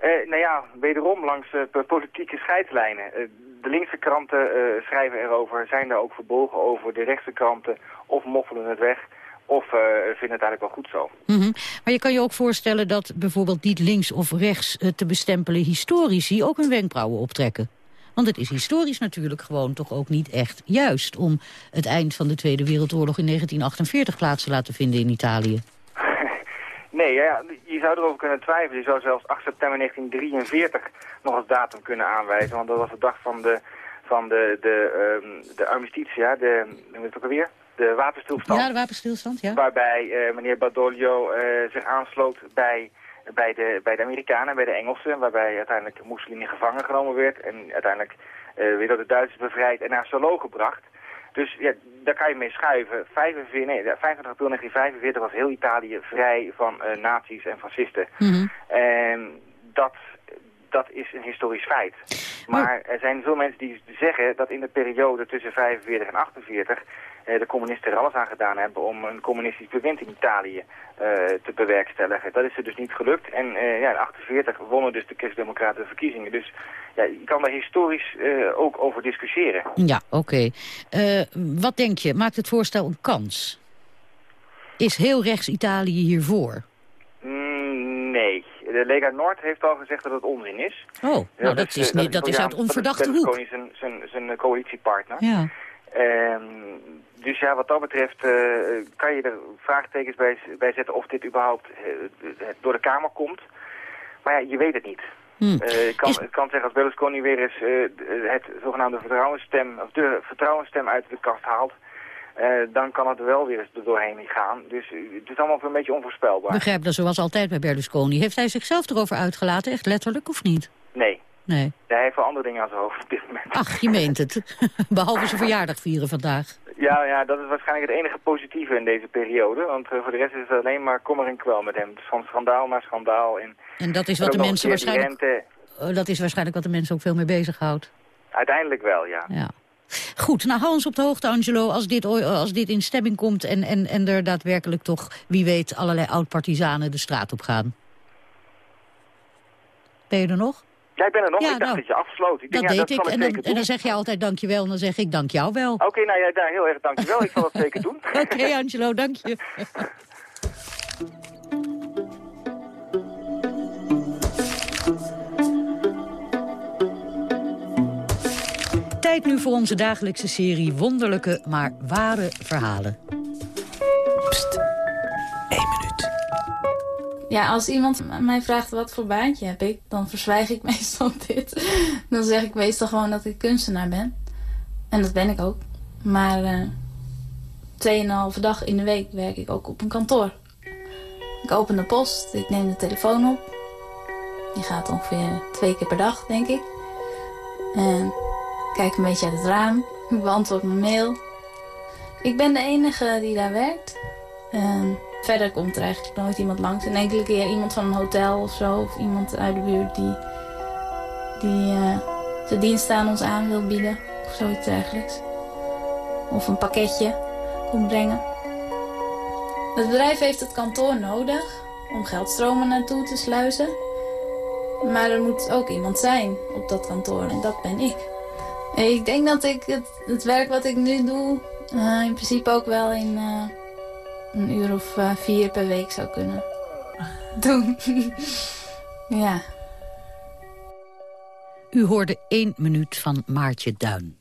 Eh, nou ja, wederom langs eh, politieke scheidslijnen. Eh, de linkse kranten schrijven erover, zijn daar ook verbolgen over. De rechtse kranten of moffelen het weg of vinden het eigenlijk wel goed zo. Mhm. Maar je kan je ook voorstellen dat bijvoorbeeld niet links of rechts te bestempelen historici ook hun wenkbrauwen optrekken. Want het is historisch natuurlijk gewoon toch ook niet echt juist om het eind van de Tweede Wereldoorlog in 1948 plaats te laten vinden in Italië. Nee, ja, je zou erover kunnen twijfelen. Je zou zelfs 8 september 1943 nog als datum kunnen aanwijzen. Want dat was de dag van de, van de, de, ehm, de armistitia, de, hoe heet het ook alweer? De wapenstilstand. Ja, de wapenstilstand, ja. Waarbij eh, meneer Badoglio eh, zich aansloot bij bij de, bij de Amerikanen, bij de Engelsen, waarbij uiteindelijk Mussolini gevangen genomen werd en uiteindelijk uh, weer door de Duitsers bevrijd en naar Salo gebracht. Dus ja, daar kan je mee schuiven. 45, nee, 25 april 1945 was heel Italië vrij van uh, nazi's en fascisten. En dat, dat is een historisch feit. Maar er zijn veel mensen die zeggen dat in de periode tussen 45 en 48 eh, de communisten er alles aan gedaan hebben om een communistisch bewind in Italië uh, te bewerkstelligen. Dat is er dus niet gelukt. En uh, ja, in 48 wonnen dus de christdemocraten de verkiezingen. Dus ja, je kan daar historisch uh, ook over discussiëren. Ja, oké. Okay. wat denk je? Maakt het voorstel een kans? Is heel rechts Italië hiervoor? De Lega Noord heeft al gezegd dat het onzin is. Oh, nou, dat, dat, is, niet, dat is uit onverdachte hoek. Dat is zijn, zijn, zijn coalitiepartner. Ja. Um, dus ja, wat dat betreft uh, kan je er vraagtekens bij, bij zetten of dit überhaupt uh, door de Kamer komt. Maar ja, je weet het niet. Hmm. Uh, kan, kan zeggen als Berlusconi weer eens het zogenaamde vertrouwensstem, of de vertrouwensstem uit de kast haalt, dan kan het er wel weer eens doorheen gaan. Dus het is allemaal een beetje onvoorspelbaar. Begrijp dat zoals altijd bij Berlusconi. Heeft hij zichzelf erover uitgelaten, echt letterlijk of niet? Nee. Nee. Hij heeft wel andere dingen aan zijn hoofd op dit moment. Ach, je meent het. *laughs* Behalve zijn verjaardag vieren vandaag. Ja, ja, dat is waarschijnlijk het enige positieve in deze periode. Want uh, voor de rest is het alleen maar kommer en kwel met hem. Dus van schandaal naar schandaal. En, en dat is wat de mensen waarschijnlijk... Uh, dat is waarschijnlijk wat de mensen ook veel mee bezighoudt. Uiteindelijk wel, ja. ja. Goed, nou hou ons op de hoogte, Angelo, als dit, als dit in stemming komt... En, en, en er daadwerkelijk toch, wie weet, allerlei oud-partizanen de straat op gaan. Ben je er nog? Jij bent er nog, ja, ik dacht nou, dat je afsloot. Ik dat denk, ja, deed dat ik, en, ik dan, en dan zeg je altijd dankjewel en dan zeg ik dank jou wel. Oké, okay, nou ja, daar heel erg dankjewel. ik zal dat zeker doen. *laughs* Oké, okay, Angelo, dank je. *laughs* Tijd nu voor onze dagelijkse serie wonderlijke, maar ware verhalen. Pst, één minuut. Ja, als iemand mij vraagt wat voor baantje heb ik, dan verzwijg ik *laughs* meestal dit. Dan zeg ik meestal gewoon dat ik kunstenaar ben. En dat ben ik ook. Maar uh, tweeënhalve dag in de week werk ik ook op een kantoor. Ik open de post, ik neem de telefoon op. Die gaat ongeveer twee keer per dag, denk ik. En kijk een beetje uit het raam. Ik beantwoord mijn mail. Ik ben de enige die daar werkt. En verder komt er eigenlijk nooit iemand langs. En enkele keer iemand van een hotel of zo. Of iemand uit de buurt die, die uh, de dienst aan ons aan wil bieden. Of zoiets dergelijks. Of een pakketje komt brengen. Het bedrijf heeft het kantoor nodig om geldstromen naartoe te sluizen. Maar er moet ook iemand zijn op dat kantoor en dat ben ik. Ik denk dat ik het, het werk wat ik nu doe uh, in principe ook wel in uh, een uur of uh, vier per week zou kunnen *laughs* doen. ja. U hoorde één minuut van Maartje Duin.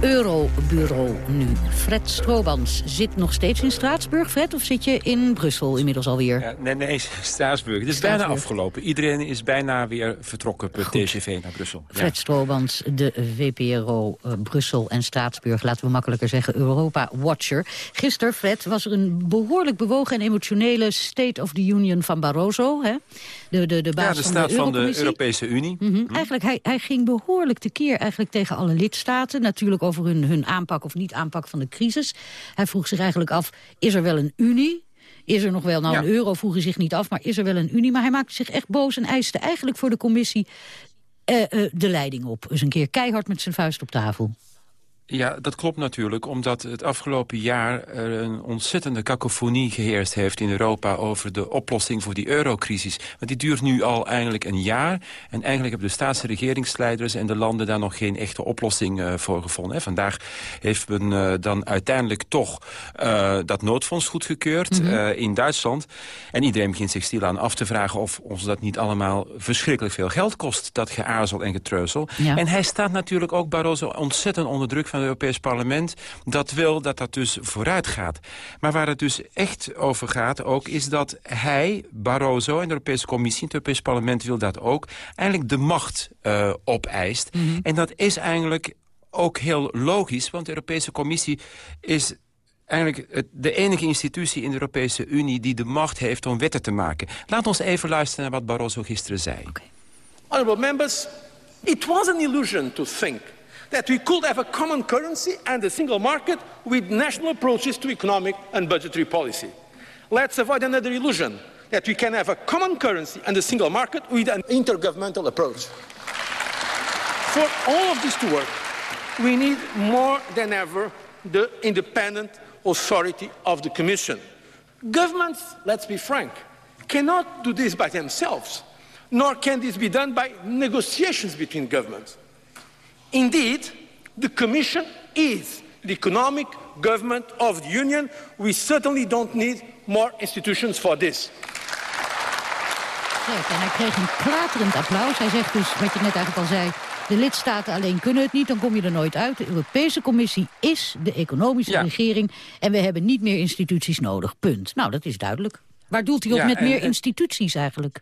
Eurobureau nu. Fred Stroobans zit nog steeds in Straatsburg, Fred? Of zit je in Brussel inmiddels alweer? Ja, nee, nee, *laughs* Straatsburg. Het is bijna afgelopen. Iedereen is bijna weer vertrokken per TGV naar Brussel. Fred ja. Stroobans, de VPRO uh, Brussel en Straatsburg, laten we makkelijker zeggen, Europa-watcher. Gisteren, Fred, was er een behoorlijk bewogen en emotionele State of the Union van Barroso. Hè? De, de, de baas ja, de van staat de van de Europese Unie. Mm -hmm. hm. Eigenlijk, hij, hij ging behoorlijk tekeer eigenlijk tegen alle lidstaten. Natuurlijk over hun, hun aanpak of niet aanpak van de crisis. Hij vroeg zich eigenlijk af, is er wel een unie? Is er nog wel, nou ja. een euro vroeg hij zich niet af, maar is er wel een unie? Maar hij maakte zich echt boos en eiste eigenlijk voor de commissie uh, uh, de leiding op. Dus een keer keihard met zijn vuist op tafel. Ja, dat klopt natuurlijk, omdat het afgelopen jaar er een ontzettende cacophonie geheerst heeft in Europa over de oplossing voor die eurocrisis. Want die duurt nu al eigenlijk een jaar en eigenlijk hebben de staats- en regeringsleiders en de landen daar nog geen echte oplossing uh, voor gevonden. Hè. Vandaag heeft men uh, dan uiteindelijk toch uh, dat noodfonds goedgekeurd mm -hmm. in Duitsland. En iedereen begint zich stilaan af te vragen of ons dat niet allemaal verschrikkelijk veel geld kost, dat geaarzel en getreuzel. Ja. En hij staat natuurlijk ook, Barroso, ontzettend onder druk van het Europees Parlement dat wil dat dat dus vooruit gaat. Maar waar het dus echt over gaat ook... is dat hij, Barroso en de Europese Commissie... het Europees Parlement wil dat ook... eigenlijk de macht uh, opeist. Mm -hmm. En dat is eigenlijk ook heel logisch, want de Europese Commissie is eigenlijk het- de enige institutie in de Europese Unie... die de macht heeft om wetten te maken. Laat ons even luisteren naar wat Barroso gisteren zei. Honourable members, it was an illusion to think that we could have a common currency and a single market with national approaches to economic and budgetary policy. Let's avoid another illusion that we can have a common currency and a single market with an intergovernmental approach. For all of this to work, we need more than ever the independent authority of the Commission. Governments, let's be frank, cannot do this by themselves, nor can this be done by negotiations between governments. Indeed, the Commission is the economic government of the Union. We certainly don't need more institutions for this. Kijk, en hij kreeg een klaterend applaus. Hij zegt dus, wat je net eigenlijk al zei... de lidstaten alleen kunnen het niet, dan kom je er nooit uit. De Europese Commissie is de economische Ja. regering... en we hebben niet meer instituties nodig, punt. Nou, dat is duidelijk. Waar doelt hij op Ja, met en- meer en- instituties eigenlijk?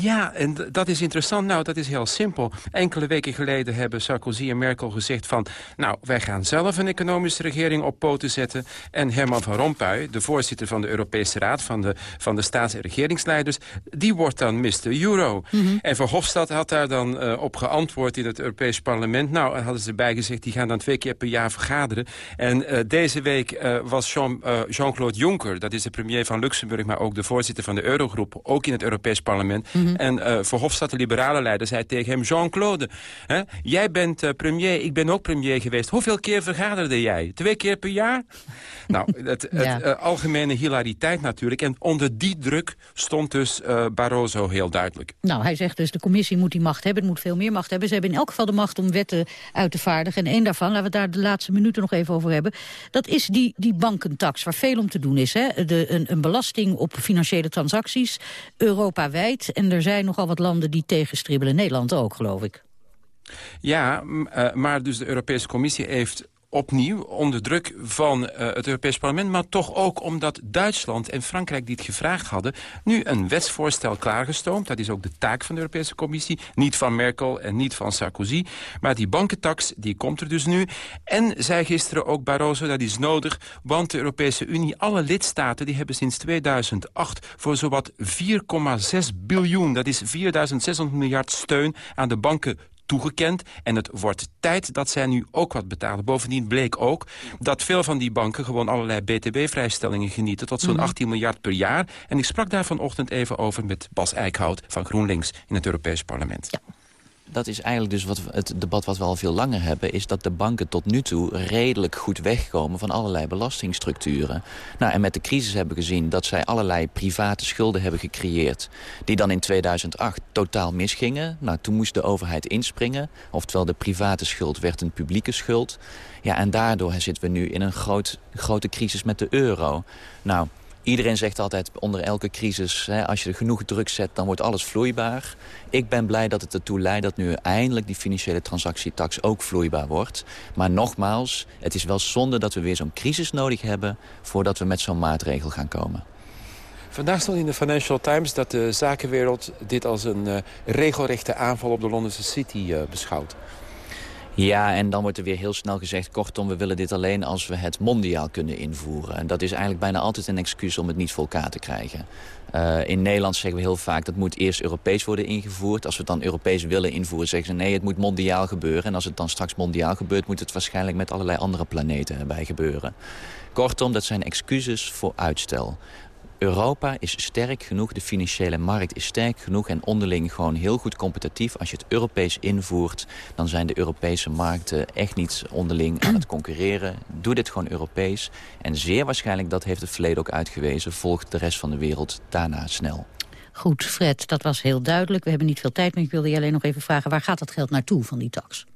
Ja, en dat is interessant. Nou, dat is heel simpel. Enkele weken geleden hebben Sarkozy en Merkel gezegd van... nou, wij gaan zelf een economische regering op poten zetten. En Herman van Rompuy, de voorzitter van de Europese Raad... van de, van de staats- en regeringsleiders, die wordt dan Mr. Euro. En Verhofstadt had daar dan eh, op geantwoord in het Europees Parlement. Nou, hadden ze erbij gezegd, die gaan dan twee keer per jaar vergaderen. En eh, deze week eh, was Jean- Jean-Claude Juncker... dat is de premier van Luxemburg, maar ook de voorzitter van de Eurogroep... ook in het Europees Parlement... En eh Verhofstadt, de liberale leider, zei tegen hem... Jean-Claude, jij bent eh, premier, ik ben ook premier geweest. Hoeveel keer vergaderde jij? Twee keer per jaar? *laughs* nou, het, het eh, algemene hilariteit natuurlijk. En onder die druk stond dus Barroso heel duidelijk. Nou, hij zegt dus, de commissie moet die macht hebben. Het moet veel meer macht hebben. Ze hebben in elk geval de macht om wetten uit te vaardigen. En één daarvan, laten we het daar de laatste minuten nog even over hebben. Dat is die, die bankentax, waar veel om te doen is. Hè? De, een, een belasting op financiële transacties, Europa-wijd. En er zijn nogal wat landen die tegenstribbelen. Nederland ook, geloof ik. Ja, eh, maar dus de Europese Commissie heeft opnieuw onder druk van eh, het Europees Parlement... maar toch ook omdat Duitsland en Frankrijk die het gevraagd hadden... nu een wetsvoorstel klaargestoomd. Dat is ook de taak van de Europese Commissie. Niet van Merkel en niet van Sarkozy. Maar die bankentax, die komt er dus nu. En zei gisteren ook Barroso, dat is nodig... want de Europese Unie, alle lidstaten... die hebben sinds 2008 voor zowat 4,6 biljoen... dat is 4.600 miljard steun aan de banken toegekend. En het wordt tijd dat zij nu ook wat betalen. Bovendien bleek ook dat veel van die banken... gewoon allerlei btw-vrijstellingen genieten... tot zo'n Mhm. 18 miljard per jaar. En ik sprak daar vanochtend even over met Bas Eickhout... van GroenLinks in het Europees Parlement. Dat is eigenlijk dus wat het debat wat we al veel langer hebben... is dat de banken tot nu toe redelijk goed wegkomen... van allerlei belastingstructuren. Nou, en met de crisis hebben we gezien dat zij allerlei private schulden hebben gecreëerd... die dan in 2008 totaal misgingen. Nou, toen moest de overheid inspringen. Oftewel, de private schuld werd een publieke schuld. Ja, en daardoor zitten we nu in een groot, grote crisis met de euro. Nou... Iedereen zegt altijd onder elke crisis, hè, als je er genoeg druk zet, dan wordt alles vloeibaar. Ik ben blij dat het ertoe leidt dat nu eindelijk die financiële transactietax ook vloeibaar wordt. Maar nogmaals, het is wel zonde dat we weer zo'n crisis nodig hebben voordat we met zo'n maatregel gaan komen. Vandaag stond in de Financial Times dat de zakenwereld dit als een eh, regelrechte aanval op de Londense City eh, beschouwt. Ja, en dan wordt er weer heel snel gezegd... kortom, we willen dit alleen als we het mondiaal kunnen invoeren. En dat is eigenlijk bijna altijd een excuus om het niet voor elkaar te krijgen. Eh, in Nederland zeggen we heel vaak dat moet eerst Europees worden ingevoerd. Als we het dan Europees willen invoeren, zeggen ze nee, het moet mondiaal gebeuren. En als het dan straks mondiaal gebeurt, moet het waarschijnlijk met allerlei andere planeten erbij gebeuren. Kortom, dat zijn excuses voor uitstel. Europa is sterk genoeg, de financiële markt is sterk genoeg... en onderling gewoon heel goed competitief. Als je het Europees invoert, dan zijn de Europese markten echt niet onderling aan het concurreren. Doe dit gewoon Europees. En zeer waarschijnlijk, dat heeft het verleden ook uitgewezen... volgt de rest van de wereld daarna snel. Goed, Fred, dat was heel duidelijk. We hebben niet veel tijd, maar ik wilde je alleen nog even vragen... waar gaat dat geld naartoe van die tax?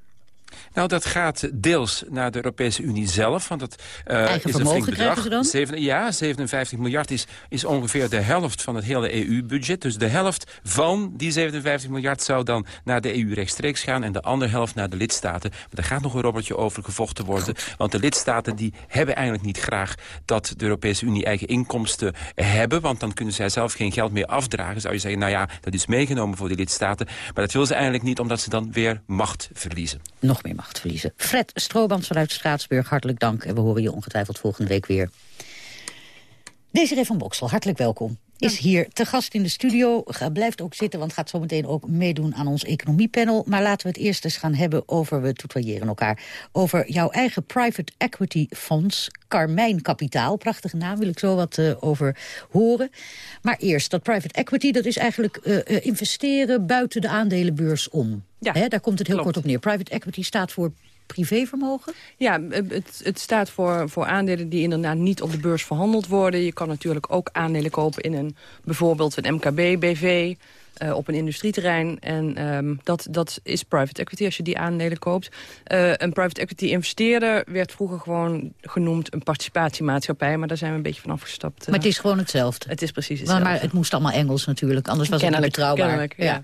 Nou, dat gaat deels naar de Europese Unie zelf. Want dat eh, Eigen is een flink bedrag. ze dan? Zeven- ja, 57 miljard is, is ongeveer de helft van het hele EU-budget. Dus de helft van die 57 miljard zou dan naar de EU rechtstreeks gaan... en de andere helft naar de lidstaten. Maar daar gaat nog een robbertje over gevochten worden. Want de lidstaten die hebben eigenlijk niet graag... dat de Europese Unie eigen inkomsten hebben. Want dan kunnen zij zelf geen geld meer afdragen. Zou je zeggen, nou ja, dat is meegenomen voor die lidstaten. Maar dat wil ze eigenlijk niet, omdat ze dan weer macht verliezen. Nog nog meer macht verliezen. Fred Stroobans vanuit Straatsburg, hartelijk dank. En we horen je ongetwijfeld volgende week weer. Desiree van Boksel, hartelijk welkom. Is hier te gast in de studio. Blijft ook zitten, want gaat zometeen ook meedoen aan ons economiepanel. Maar laten we het eerst eens gaan hebben over, we tutoyeren elkaar... over jouw eigen private equity fonds, Carmijn Kapitaal. Prachtige naam, wil ik zo wat uh, over horen. Maar eerst, dat private equity, dat is eigenlijk uh, uh, investeren buiten de aandelenbeurs om. Ja, daar komt het heel klopt. kort op neer. Private equity staat voor privévermogen? Ja, het, het staat voor, voor aandelen die inderdaad niet op de beurs verhandeld worden. Je kan natuurlijk ook aandelen kopen in een, bijvoorbeeld een MKB-BV... Uh, op een industrieterrein. En um, dat, dat is private equity als je die aandelen koopt. Uh, een private equity investeerder werd vroeger gewoon genoemd een participatiemaatschappij. Maar daar zijn we een beetje van afgestapt. Maar het is gewoon hetzelfde? Het is precies hetzelfde. maar het moest allemaal Engels natuurlijk, anders was Kennelijk, *laughs* het niet betrouwbaar. ja.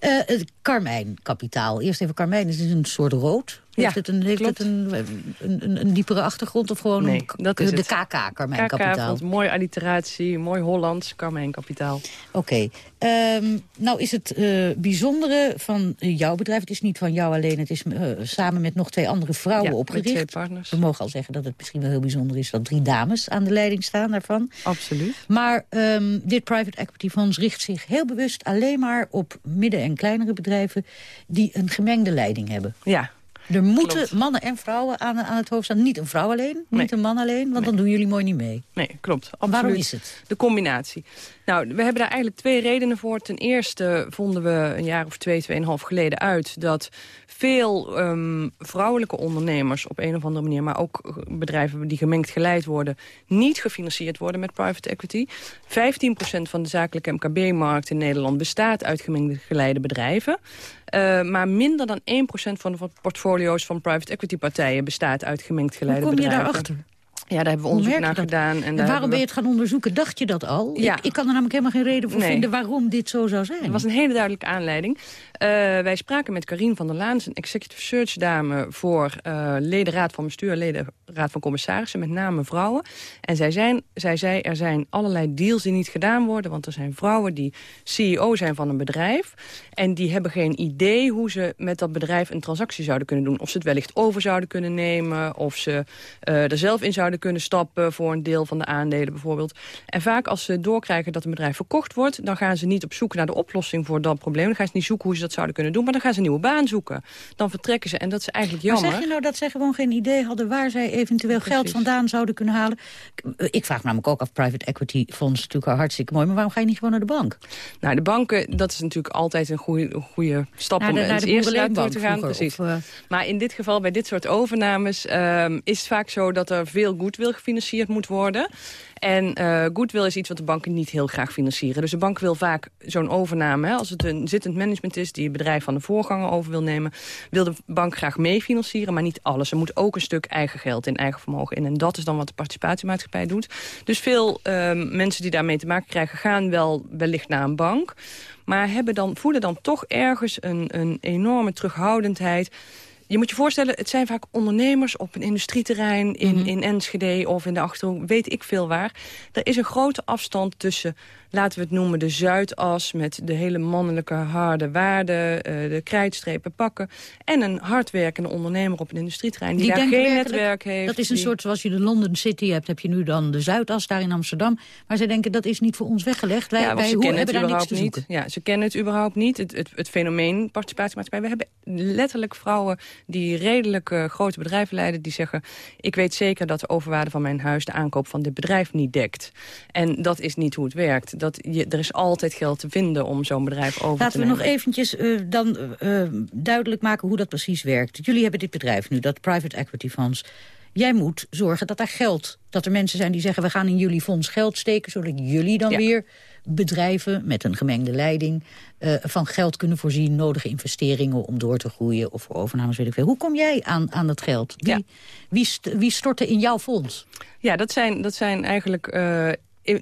uh, het Carmijn kapitaal. Eerst even Carmijn, het is een soort rood. Heeft Ja, het, een, heeft het een, een, een, een diepere achtergrond of gewoon Nee, dat de het. KK, Carmijn KK, kapitaal? vond mooi alliteratie, mooi Hollands, Carmijn kapitaal. Oké. Ehm, nou is het eh, bijzondere van jouw bedrijf, het is niet van jou alleen... het is eh, samen met nog twee andere vrouwen Ja, met opgericht. twee partners. We mogen al zeggen dat het misschien wel heel bijzonder is... dat drie dames aan de leiding staan daarvan. Absoluut. Maar ehm, dit private equity fonds richt zich heel bewust alleen maar op midden- en kleinere bedrijven... die een gemengde leiding hebben. Ja, Er moeten Klopt. mannen en vrouwen aan, aan het hoofd staan. Niet een vrouw alleen, Nee. niet een man alleen, want dan doen jullie mooi niet mee. Nee, klopt. Absoluut. Waarom is het? De combinatie. Nou, we hebben daar eigenlijk twee redenen voor. Ten eerste vonden we een jaar of twee, tweeënhalf geleden uit... dat veel ehm, vrouwelijke ondernemers op een of andere manier... maar ook bedrijven die gemengd geleid worden... niet gefinancierd worden met private equity. 15% van de zakelijke MKB-markt in Nederland bestaat uit gemengde geleide bedrijven. Uh, maar minder dan 1% van de portfolio's van private equity partijen bestaat uit gemengd geleide Hoe kom je bedrijven. daarachter? Ja, daar hebben we onderzoek naar dat? gedaan. En, waarom ben je het gaan onderzoeken? Dacht je dat al? Ja. Ik, ik kan er namelijk helemaal geen reden voor Nee. vinden waarom dit zo zou zijn. Er was een hele duidelijke aanleiding. Uh, wij spraken met Karine van der Laan, een executive search dame... voor uh, ledenraad van bestuur, ledenraad van commissarissen, met name vrouwen. En zij, zijn, zij zei, er zijn allerlei deals die niet gedaan worden... want er zijn vrouwen die CEO zijn van een bedrijf... en die hebben geen idee hoe ze met dat bedrijf een transactie zouden kunnen doen. Of ze het wellicht over zouden kunnen nemen... of ze uh, er zelf in zouden kunnen stappen voor een deel van de aandelen bijvoorbeeld. En vaak als ze doorkrijgen dat een bedrijf verkocht wordt... dan gaan ze niet op zoek naar de oplossing voor dat probleem. Dan gaan ze niet zoeken hoe ze dat zouden kunnen doen... maar dan gaan ze een nieuwe baan zoeken. Dan vertrekken ze en dat is eigenlijk Maar jammer. zeg je nou dat zij gewoon geen idee hadden... waar zij eventueel geld vandaan zouden kunnen halen? Ik- vraag me namelijk ook af, private equity fonds natuurlijk hartstikke mooi... maar waarom ga je niet gewoon naar de bank? Nou, de banken, dat is natuurlijk altijd een goede, goede stap Naar om de- naar het de eerste te gaan. vroeger, Precies. of, eh, Maar in dit geval, bij dit soort overnames, ehm, is het vaak zo dat er veel goodwill gefinancierd moet worden. En eh goodwill is iets wat de banken niet heel graag financieren. Dus de bank wil vaak zo'n overname, hè, als het een zittend management is... die het bedrijf van de voorganger over wil nemen... wil de bank graag meefinancieren, maar niet alles. Er moet ook een stuk eigen geld in, eigen vermogen in. En dat is dan wat de participatiemaatschappij doet. Dus veel ehm, mensen die daarmee te maken krijgen... gaan wel wellicht naar een bank... maar hebben dan, voelen dan toch ergens een, een enorme terughoudendheid... Je moet je voorstellen, het zijn vaak ondernemers op een industrieterrein in, Mhm. in Enschede of in de Achterhoek, weet ik veel waar. Er is een grote afstand tussen, laten we het noemen, de Zuidas met de hele mannelijke harde waarden, eh, de krijtstrepen pakken, en een hardwerkende ondernemer op een industrieterrein die, daar denken geen netwerk heeft. Dat is een die- soort zoals je de London City hebt... heb je nu dan de Zuidas daar in Amsterdam. Maar zij denken, dat is niet voor ons weggelegd. Wij, ja, wij ze hoe- kennen hebben het daar niks te niet. zoeken. Ja, ze kennen het überhaupt niet. Het, het, het fenomeen participatiemaatschappij. We hebben letterlijk vrouwen die redelijk grote bedrijven leiden... die zeggen, ik weet zeker dat de overwaarde van mijn huis... de aankoop van dit bedrijf niet dekt. En dat is niet hoe het werkt. Dat je, er is altijd geld te vinden om zo'n bedrijf over Laten te we nemen. nog eventjes eh, dan eh, duidelijk maken hoe dat precies werkt. Jullie hebben dit bedrijf nu, dat private equity fonds. Jij moet zorgen dat er geld, dat er mensen zijn die zeggen... we gaan in jullie fonds geld steken, zodat jullie dan Ja. weer bedrijven met een gemengde leiding... eh, van geld kunnen voorzien, nodige investeringen om door te groeien... of voor overnames, weet ik veel. Hoe kom jij aan, aan dat geld? Wie, Ja. wie, st- wie stort er in jouw fonds? Ja, dat zijn, dat zijn eigenlijk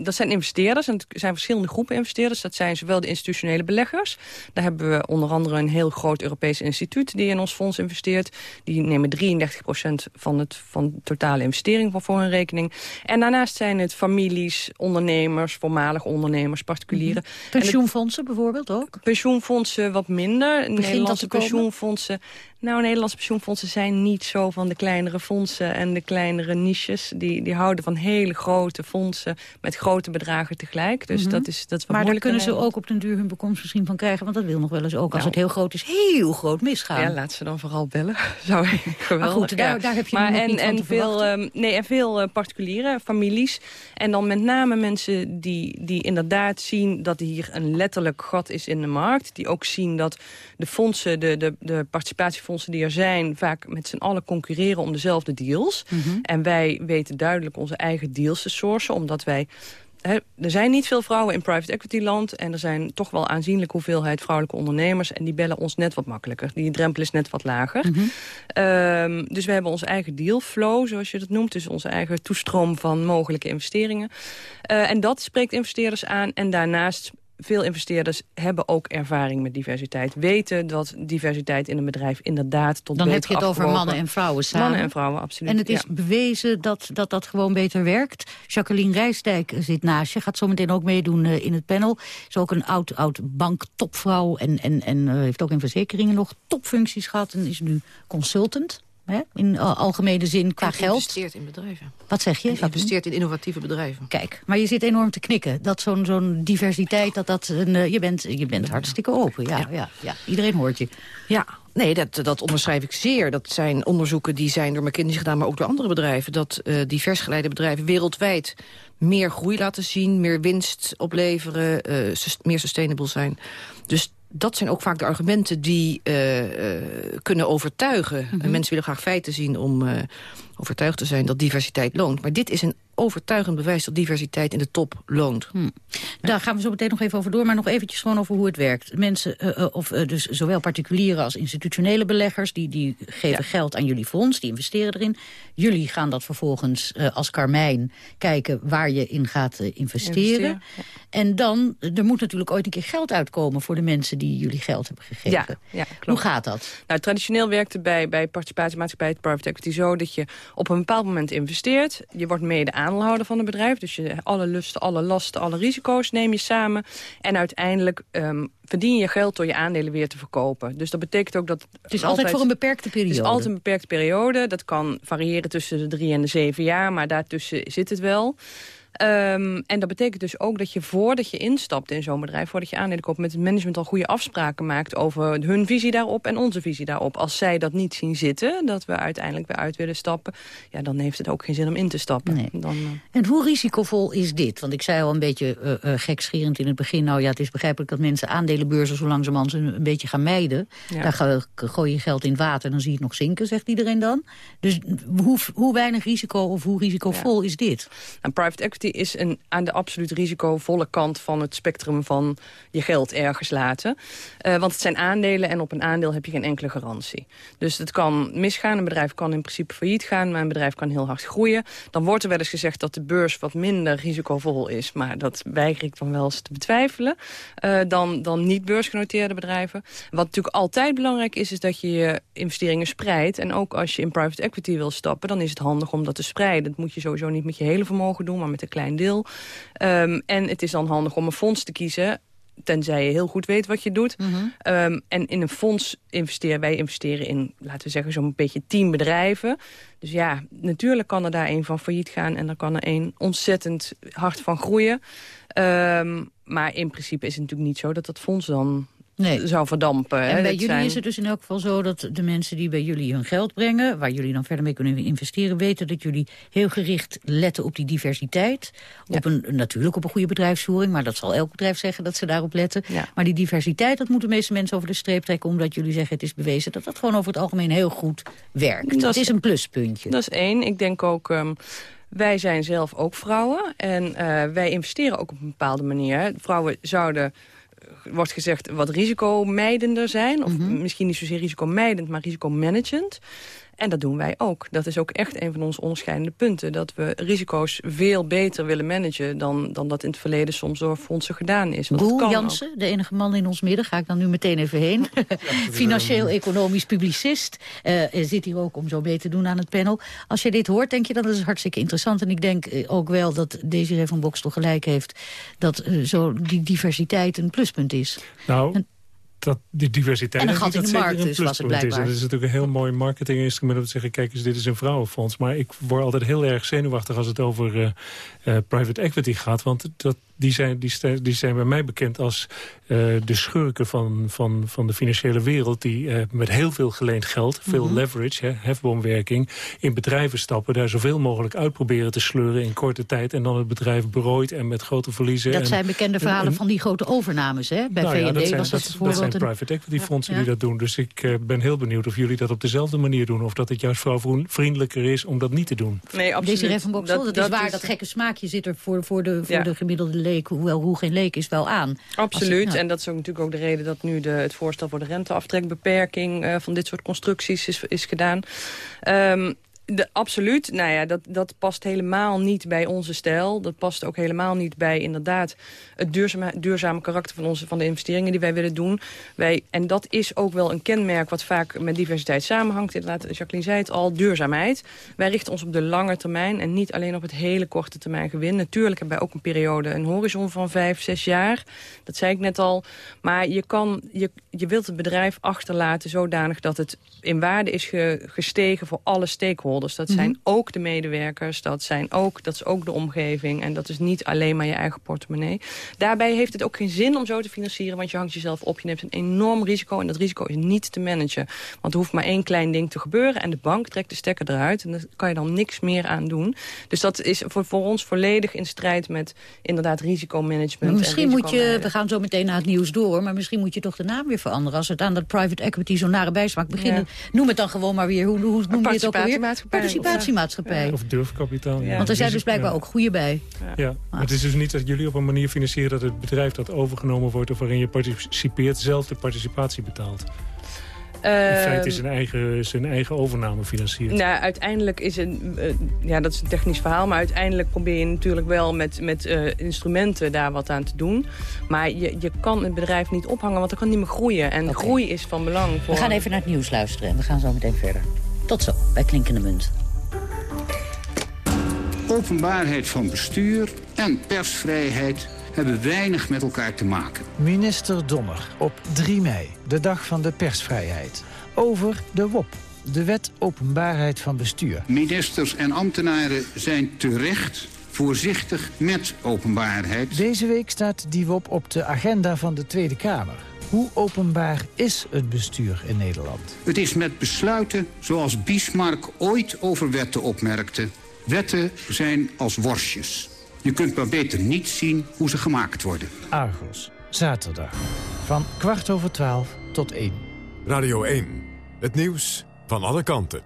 dat zijn investeerders. En het zijn verschillende groepen investeerders. Dat zijn zowel de institutionele beleggers. Daar hebben we onder andere een heel groot Europees instituut... die in ons fonds investeert. Die nemen 33% van, het, van de totale investering van voor hun rekening. En daarnaast zijn het families, ondernemers, voormalig ondernemers, particulieren. En het- Pensioenfondsen bijvoorbeeld ook? Pensioenfondsen wat minder. Nederlandse pensioenfondsen. Nou, Nederlandse pensioenfondsen zijn niet zo van de kleinere fondsen en de kleinere niches. Die, die houden van hele grote fondsen met grote bedragen tegelijk. Dus Mhm. dat is, dat is wat Maar daar kunnen ze ook op den duur hun bekomst misschien van krijgen. Want dat wil nog wel eens ook, als Nou. het heel groot is, heel groot misgaan. Ja, laat ze dan vooral bellen. *laughs* Zou ik geweldig. Maar goed, daar- ja. daar heb je maar en, en veel, ehm, nee, en veel eh, particuliere families. En dan met name mensen die, die inderdaad zien dat hier een letterlijk gat is in de markt. Die ook zien dat de fondsen, de, de, de participatiefondsen die er zijn... vaak met z'n allen concurreren om dezelfde deals. Mhm. En wij weten duidelijk onze eigen deals te sourcen, omdat wij... hè, er zijn niet veel vrouwen in private equity land... en er zijn toch wel aanzienlijke hoeveelheid vrouwelijke ondernemers... en die bellen ons net wat makkelijker. Die drempel is net wat lager. Mhm. Ehm, dus we hebben onze eigen dealflow, zoals je dat noemt. Dus onze eigen toestroom van mogelijke investeringen. Eh, en dat spreekt investeerders aan. En daarnaast veel investeerders hebben ook ervaring met diversiteit. Weten dat diversiteit in een bedrijf inderdaad tot Dan heb je het over mannen en vrouwen samen. Mannen en vrouwen, absoluut. En het is ja. bewezen dat, dat dat gewoon beter werkt. Jacqueline Rijsdijk zit naast je, gaat zo meteen ook meedoen eh, in het panel. Is ook een oud, oud banktopvrouw en, en, en eh, heeft ook in verzekeringen nog topfuncties gehad. En is nu consultant, hè, in al- algemene zin, qua geld. investeert in bedrijven. Wat zeg je? Investeert in innovatieve bedrijven. Kijk, maar je zit enorm te knikken. Dat zo'n zo'n diversiteit, dat dat een, eh, je, bent, je bent hartstikke open. Ja, ja. Ja, Iedereen hoort je. Ja, nee, dat, dat onderschrijf ik zeer. Dat zijn onderzoeken die zijn door McKinsey gedaan, maar ook door andere bedrijven. Dat eh divers geleide bedrijven wereldwijd meer groei laten zien, meer winst opleveren, eh, meer sustainable zijn. Dus dat zijn ook vaak de argumenten die eh, eh, kunnen overtuigen. En mensen willen graag feiten zien om eh, overtuigd te zijn dat diversiteit loont. Maar dit is een overtuigend bewijs dat diversiteit in de top loont. Daar gaan we zo meteen nog even over door, maar nog eventjes gewoon over hoe het werkt. Mensen, eh, eh, of eh, dus zowel particuliere als institutionele beleggers, die, die geven geld aan jullie fonds, die investeren erin. Jullie gaan dat vervolgens als Carmijn kijken waar je in gaat investeren. En dan, er moet natuurlijk ooit een keer geld uitkomen voor de mensen die jullie geld hebben gegeven. Ja, ja, klopt. Hoe gaat dat? Nou, traditioneel werkt het bij, bij participatiemaatschappij, het private equity, zo dat je op een bepaald moment investeert. Je wordt mede aandeelhouder van het bedrijf. Dus je, alle lusten, alle lasten, alle risico's neem je samen. En uiteindelijk ehm, verdien je geld door je aandelen weer te verkopen. Dus dat betekent ook dat... Het is altijd voor een beperkte periode. Het is altijd een beperkte periode. Dat kan variëren tussen de drie en de zeven jaar, maar daartussen zit het wel. Ehm, en dat betekent dus ook dat je voordat je instapt in zo'n bedrijf... voordat je aandelen koopt, met het management al goede afspraken maakt... over hun visie daarop en onze visie daarop. Als zij dat niet zien zitten, dat we uiteindelijk weer uit willen stappen... ja, dan heeft het ook geen zin om in te stappen. Dan, eh, En hoe risicovol is dit? Want ik zei al een beetje uh, uh, gekscherend in het begin... nou ja, het is begrijpelijk dat mensen aandelenbeurzen... zo langzamerhand een, een beetje gaan mijden. Ja. Daar ga, gooi je geld in het water en dan zie je het nog zinken, zegt iedereen dan. Dus hoe, hoe weinig risico of hoe risicovol is dit? Nou, private equity is een, aan de absoluut risicovolle kant van het spectrum van je geld ergens laten. Uh, want het zijn aandelen en op een aandeel heb je geen enkele garantie. Dus het kan misgaan, een bedrijf kan in principe failliet gaan... maar een bedrijf kan heel hard groeien. Dan wordt er wel eens gezegd dat de beurs wat minder risicovol is... maar dat weiger ik dan wel eens te betwijfelen... Uh, dan, dan niet beursgenoteerde bedrijven. Wat natuurlijk altijd belangrijk is, is dat je je investeringen spreidt. En ook als je in private equity wil stappen, dan is het handig om dat te spreiden. Dat moet je sowieso niet met je hele vermogen doen, maar met een klein deel. Um, en het is dan handig om een fonds te kiezen tenzij je heel goed weet wat je doet. Mm -hmm. um, en in een fonds investeren wij investeren in, laten we zeggen, zo'n beetje tien bedrijven. Dus ja, natuurlijk kan er daar een van failliet gaan... en dan kan er een ontzettend hard van groeien. Um, maar in principe is het natuurlijk niet zo dat dat fonds dan nee. zou verdampen. En bij jullie zijn... is het dus in elk geval zo dat de mensen die bij jullie hun geld brengen... waar jullie dan verder mee kunnen investeren... weten dat jullie heel gericht letten op die diversiteit. Ja. Op een, natuurlijk op een goede bedrijfsvoering... maar dat zal elk bedrijf zeggen dat ze daarop letten. Ja. Maar die diversiteit, dat moeten de meeste mensen over de streep trekken... omdat jullie zeggen het is bewezen dat dat gewoon over het algemeen heel goed werkt. Dat, dat is een pluspuntje. Dat is één. Ik denk ook... Um, wij zijn zelf ook vrouwen en uh, wij investeren ook op een bepaalde manier. Vrouwen zouden wordt gezegd, wat risicomijdender zijn. Of mm -hmm. misschien niet zozeer risicomijdend, maar risicomanagend. En dat doen wij ook. Dat is ook echt een van onze onderscheidende punten. Dat we risico's veel beter willen managen... dan, dan dat in het verleden soms door fondsen gedaan is. Roel Jansen, de enige man in ons midden, ga ik dan nu meteen even heen. Financieel-economisch publicist. Uh, zit hier ook om zo mee te doen aan het panel. Als je dit hoort, denk je dat het is hartstikke interessant. En ik denk ook wel dat Desiree van Bokstel gelijk heeft... dat uh, zo die diversiteit een pluspunt is. Nou... En, dat die diversiteit... En een gat in de markt dus was het pluspunt is. En blijkbaar. dat is natuurlijk een heel mooi marketinginstrument om te zeggen... kijk eens, dit is een vrouwenfonds. Maar ik word altijd heel erg zenuwachtig als het over eh, eh, private equity gaat. Want dat, die, zijn, die, die zijn bij mij bekend als eh, de schurken van, van, van de financiële wereld... die eh, met heel veel geleend geld, veel Mhm. leverage, hè, hefboomwerking... in bedrijven stappen, daar zoveel mogelijk uit proberen te sleuren in korte tijd... en dan het bedrijf berooid en met grote verliezen. Dat en, zijn bekende verhalen en- van die grote overnames. Hè? Bij nou ja, VND dat zijn, was dat, dat, dat bijvoorbeeld... zijn een- private equity fondsen Ja. die dat doen. Dus ik eh, ben heel benieuwd of jullie dat op dezelfde manier doen... of dat het juist vrouwvriendelijker is om dat niet te doen. Nee, absoluut. Van Boksel, dat, Dat- is waar, is- dat gekke smaakje zit er voor, voor, de, voor Ja. de gemiddelde leek, hoewel hoe geen leek is, wel aan. Absoluut. En dat is ook natuurlijk ook de reden dat nu de, het voorstel voor de renteaftrekbeperking eh, van dit soort constructies is, is gedaan. Ehm, absoluut. Nou ja, dat, dat past helemaal niet bij onze stijl. Dat past ook helemaal niet bij inderdaad het duurzame, duurzame karakter van, onze, van de investeringen die wij willen doen. Wij, en dat is ook wel een kenmerk wat vaak met diversiteit samenhangt. Inderdaad, Jacqueline zei het al, duurzaamheid. Wij richten ons op de lange termijn en niet alleen op het hele korte termijn gewin. Natuurlijk hebben wij ook een periode, een horizon van vijf, zes jaar. Dat zei ik net al. Maar je, kan, je, je wilt het bedrijf achterlaten zodanig dat het in waarde is ge- gestegen voor alle stakeholders. Dat zijn Mhm. ook de medewerkers, dat, zijn ook, dat is ook de omgeving. En dat is niet alleen maar je eigen portemonnee. Daarbij heeft het ook geen zin om zo te financieren, want je hangt jezelf op. Je neemt een enorm risico en dat risico is niet te managen. Want er hoeft maar één klein ding te gebeuren en de bank trekt de stekker eruit. En daar kan je dan niks meer aan doen. Dus dat is voor, voor ons volledig in strijd met inderdaad risicomanagement. Maar misschien moet je, we gaan zo meteen naar het nieuws door... maar misschien moet je toch de naam weer veranderen... als het aan dat private equity zo'n nare bijsmaak beginnen. Noem het dan gewoon maar weer, hoe, hoe noem je het ook alweer? Participatiemaatschappij. Participatiemaatschappij. Of durfkapitaal. ja. Want er zijn dus blijkbaar Ja. ook goede bij. Ja, maar het is dus niet dat jullie op een manier financieren... dat het bedrijf dat overgenomen wordt of waarin je participeert... zelf de participatie betaalt. In feite is zijn eigen, zijn eigen overname financiert. Nou, uiteindelijk is het, eh, ja, dat is een technisch verhaal, maar uiteindelijk probeer je natuurlijk wel met, met eh, instrumenten daar wat aan te doen. Maar je, je kan het bedrijf niet ophangen, want dan kan niet meer groeien. En groei is van belang voor... We gaan even naar het nieuws luisteren en we gaan zo meteen verder. Tot zo, bij Klinkende Munt. Openbaarheid van bestuur en persvrijheid hebben weinig met elkaar te maken. Minister Donner op 3 mei, de dag van de persvrijheid. Over de WOP, de wet openbaarheid van bestuur. Ministers en ambtenaren zijn terecht voorzichtig met openbaarheid. Deze week staat die WOP op de agenda van de Tweede Kamer. Hoe openbaar is het bestuur in Nederland? Het is met besluiten zoals Bismarck ooit over wetten opmerkte. Wetten zijn als worstjes. Je kunt maar beter niet zien hoe ze gemaakt worden. Argos, zaterdag. Van kwart over twaalf tot één. Radio 1. Het nieuws van alle kanten.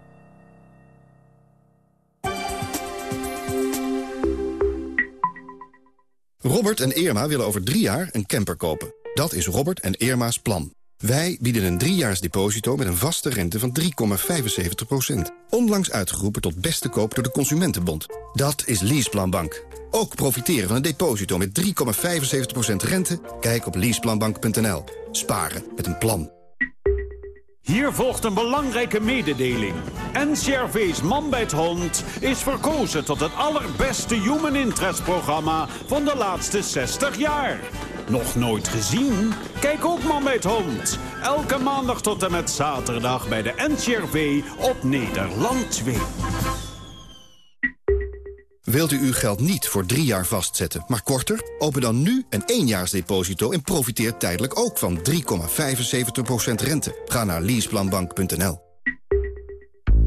Robert en Irma willen over drie jaar een camper kopen. Dat is Robert en Irma's plan. Wij bieden een driejaars deposito met een vaste rente van 3,75%. Onlangs uitgeroepen tot beste koop door de Consumentenbond. Dat is Leaseplanbank. Ook profiteren van een deposito met 3,75% rente? Kijk op leaseplanbank.nl. Sparen met een plan. Hier volgt een belangrijke mededeling. NCRV's Man bij het Hond is verkozen tot het allerbeste human interest programma van de laatste 60 jaar. Nog nooit gezien? Kijk ook Man bij het Hond. Elke maandag tot en met zaterdag bij de NCRV op Nederland 2. Wilt u uw geld niet voor drie jaar vastzetten, maar korter? Open dan nu een éénjaarsdeposito en profiteer tijdelijk ook van 3,75% rente. Ga naar leaseplanbank.nl.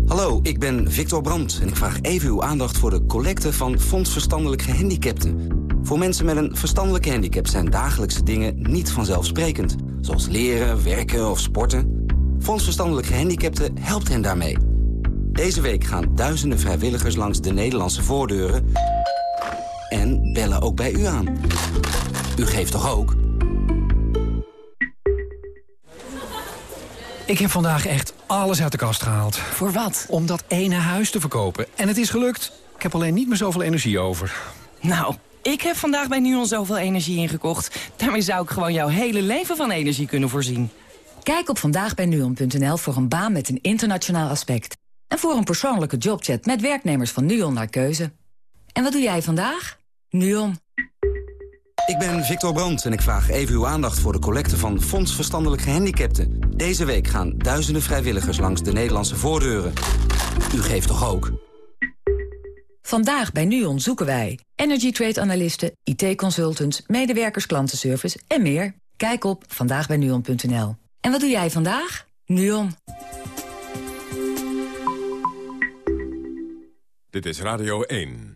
Hallo, ik ben Victor Brandt en ik vraag even uw aandacht voor de collecte van Fonds Verstandelijk Gehandicapten. Voor mensen met een verstandelijke handicap zijn dagelijkse dingen niet vanzelfsprekend. Zoals leren, werken of sporten. Fonds Verstandelijk Gehandicapten helpt hen daarmee. Deze week gaan duizenden vrijwilligers langs de Nederlandse voordeuren... en bellen ook bij u aan. U geeft toch ook? Ik heb vandaag echt alles uit de kast gehaald. Voor wat? Om dat ene huis te verkopen. En het is gelukt. Ik heb alleen niet meer zoveel energie over. Nou, ik heb vandaag bij NUON zoveel energie ingekocht. Daarmee zou ik gewoon jouw hele leven van energie kunnen voorzien. Kijk op vandaagbijnuon.nl voor een baan met een internationaal aspect. En voor een persoonlijke jobchat met werknemers van NUON naar keuze. En wat doe jij vandaag? NUON. Ik ben Victor Brandt en ik vraag even uw aandacht voor de collecte van Fonds Verstandelijk Gehandicapten. Deze week gaan duizenden vrijwilligers langs de Nederlandse voordeuren. U geeft toch ook? Vandaag bij NUON zoeken wij energy trade analisten, IT-consultants, medewerkers klantenservice en meer. Kijk op vandaagbijnuon.nl. En wat doe jij vandaag? NUON. Dit is Radio 1.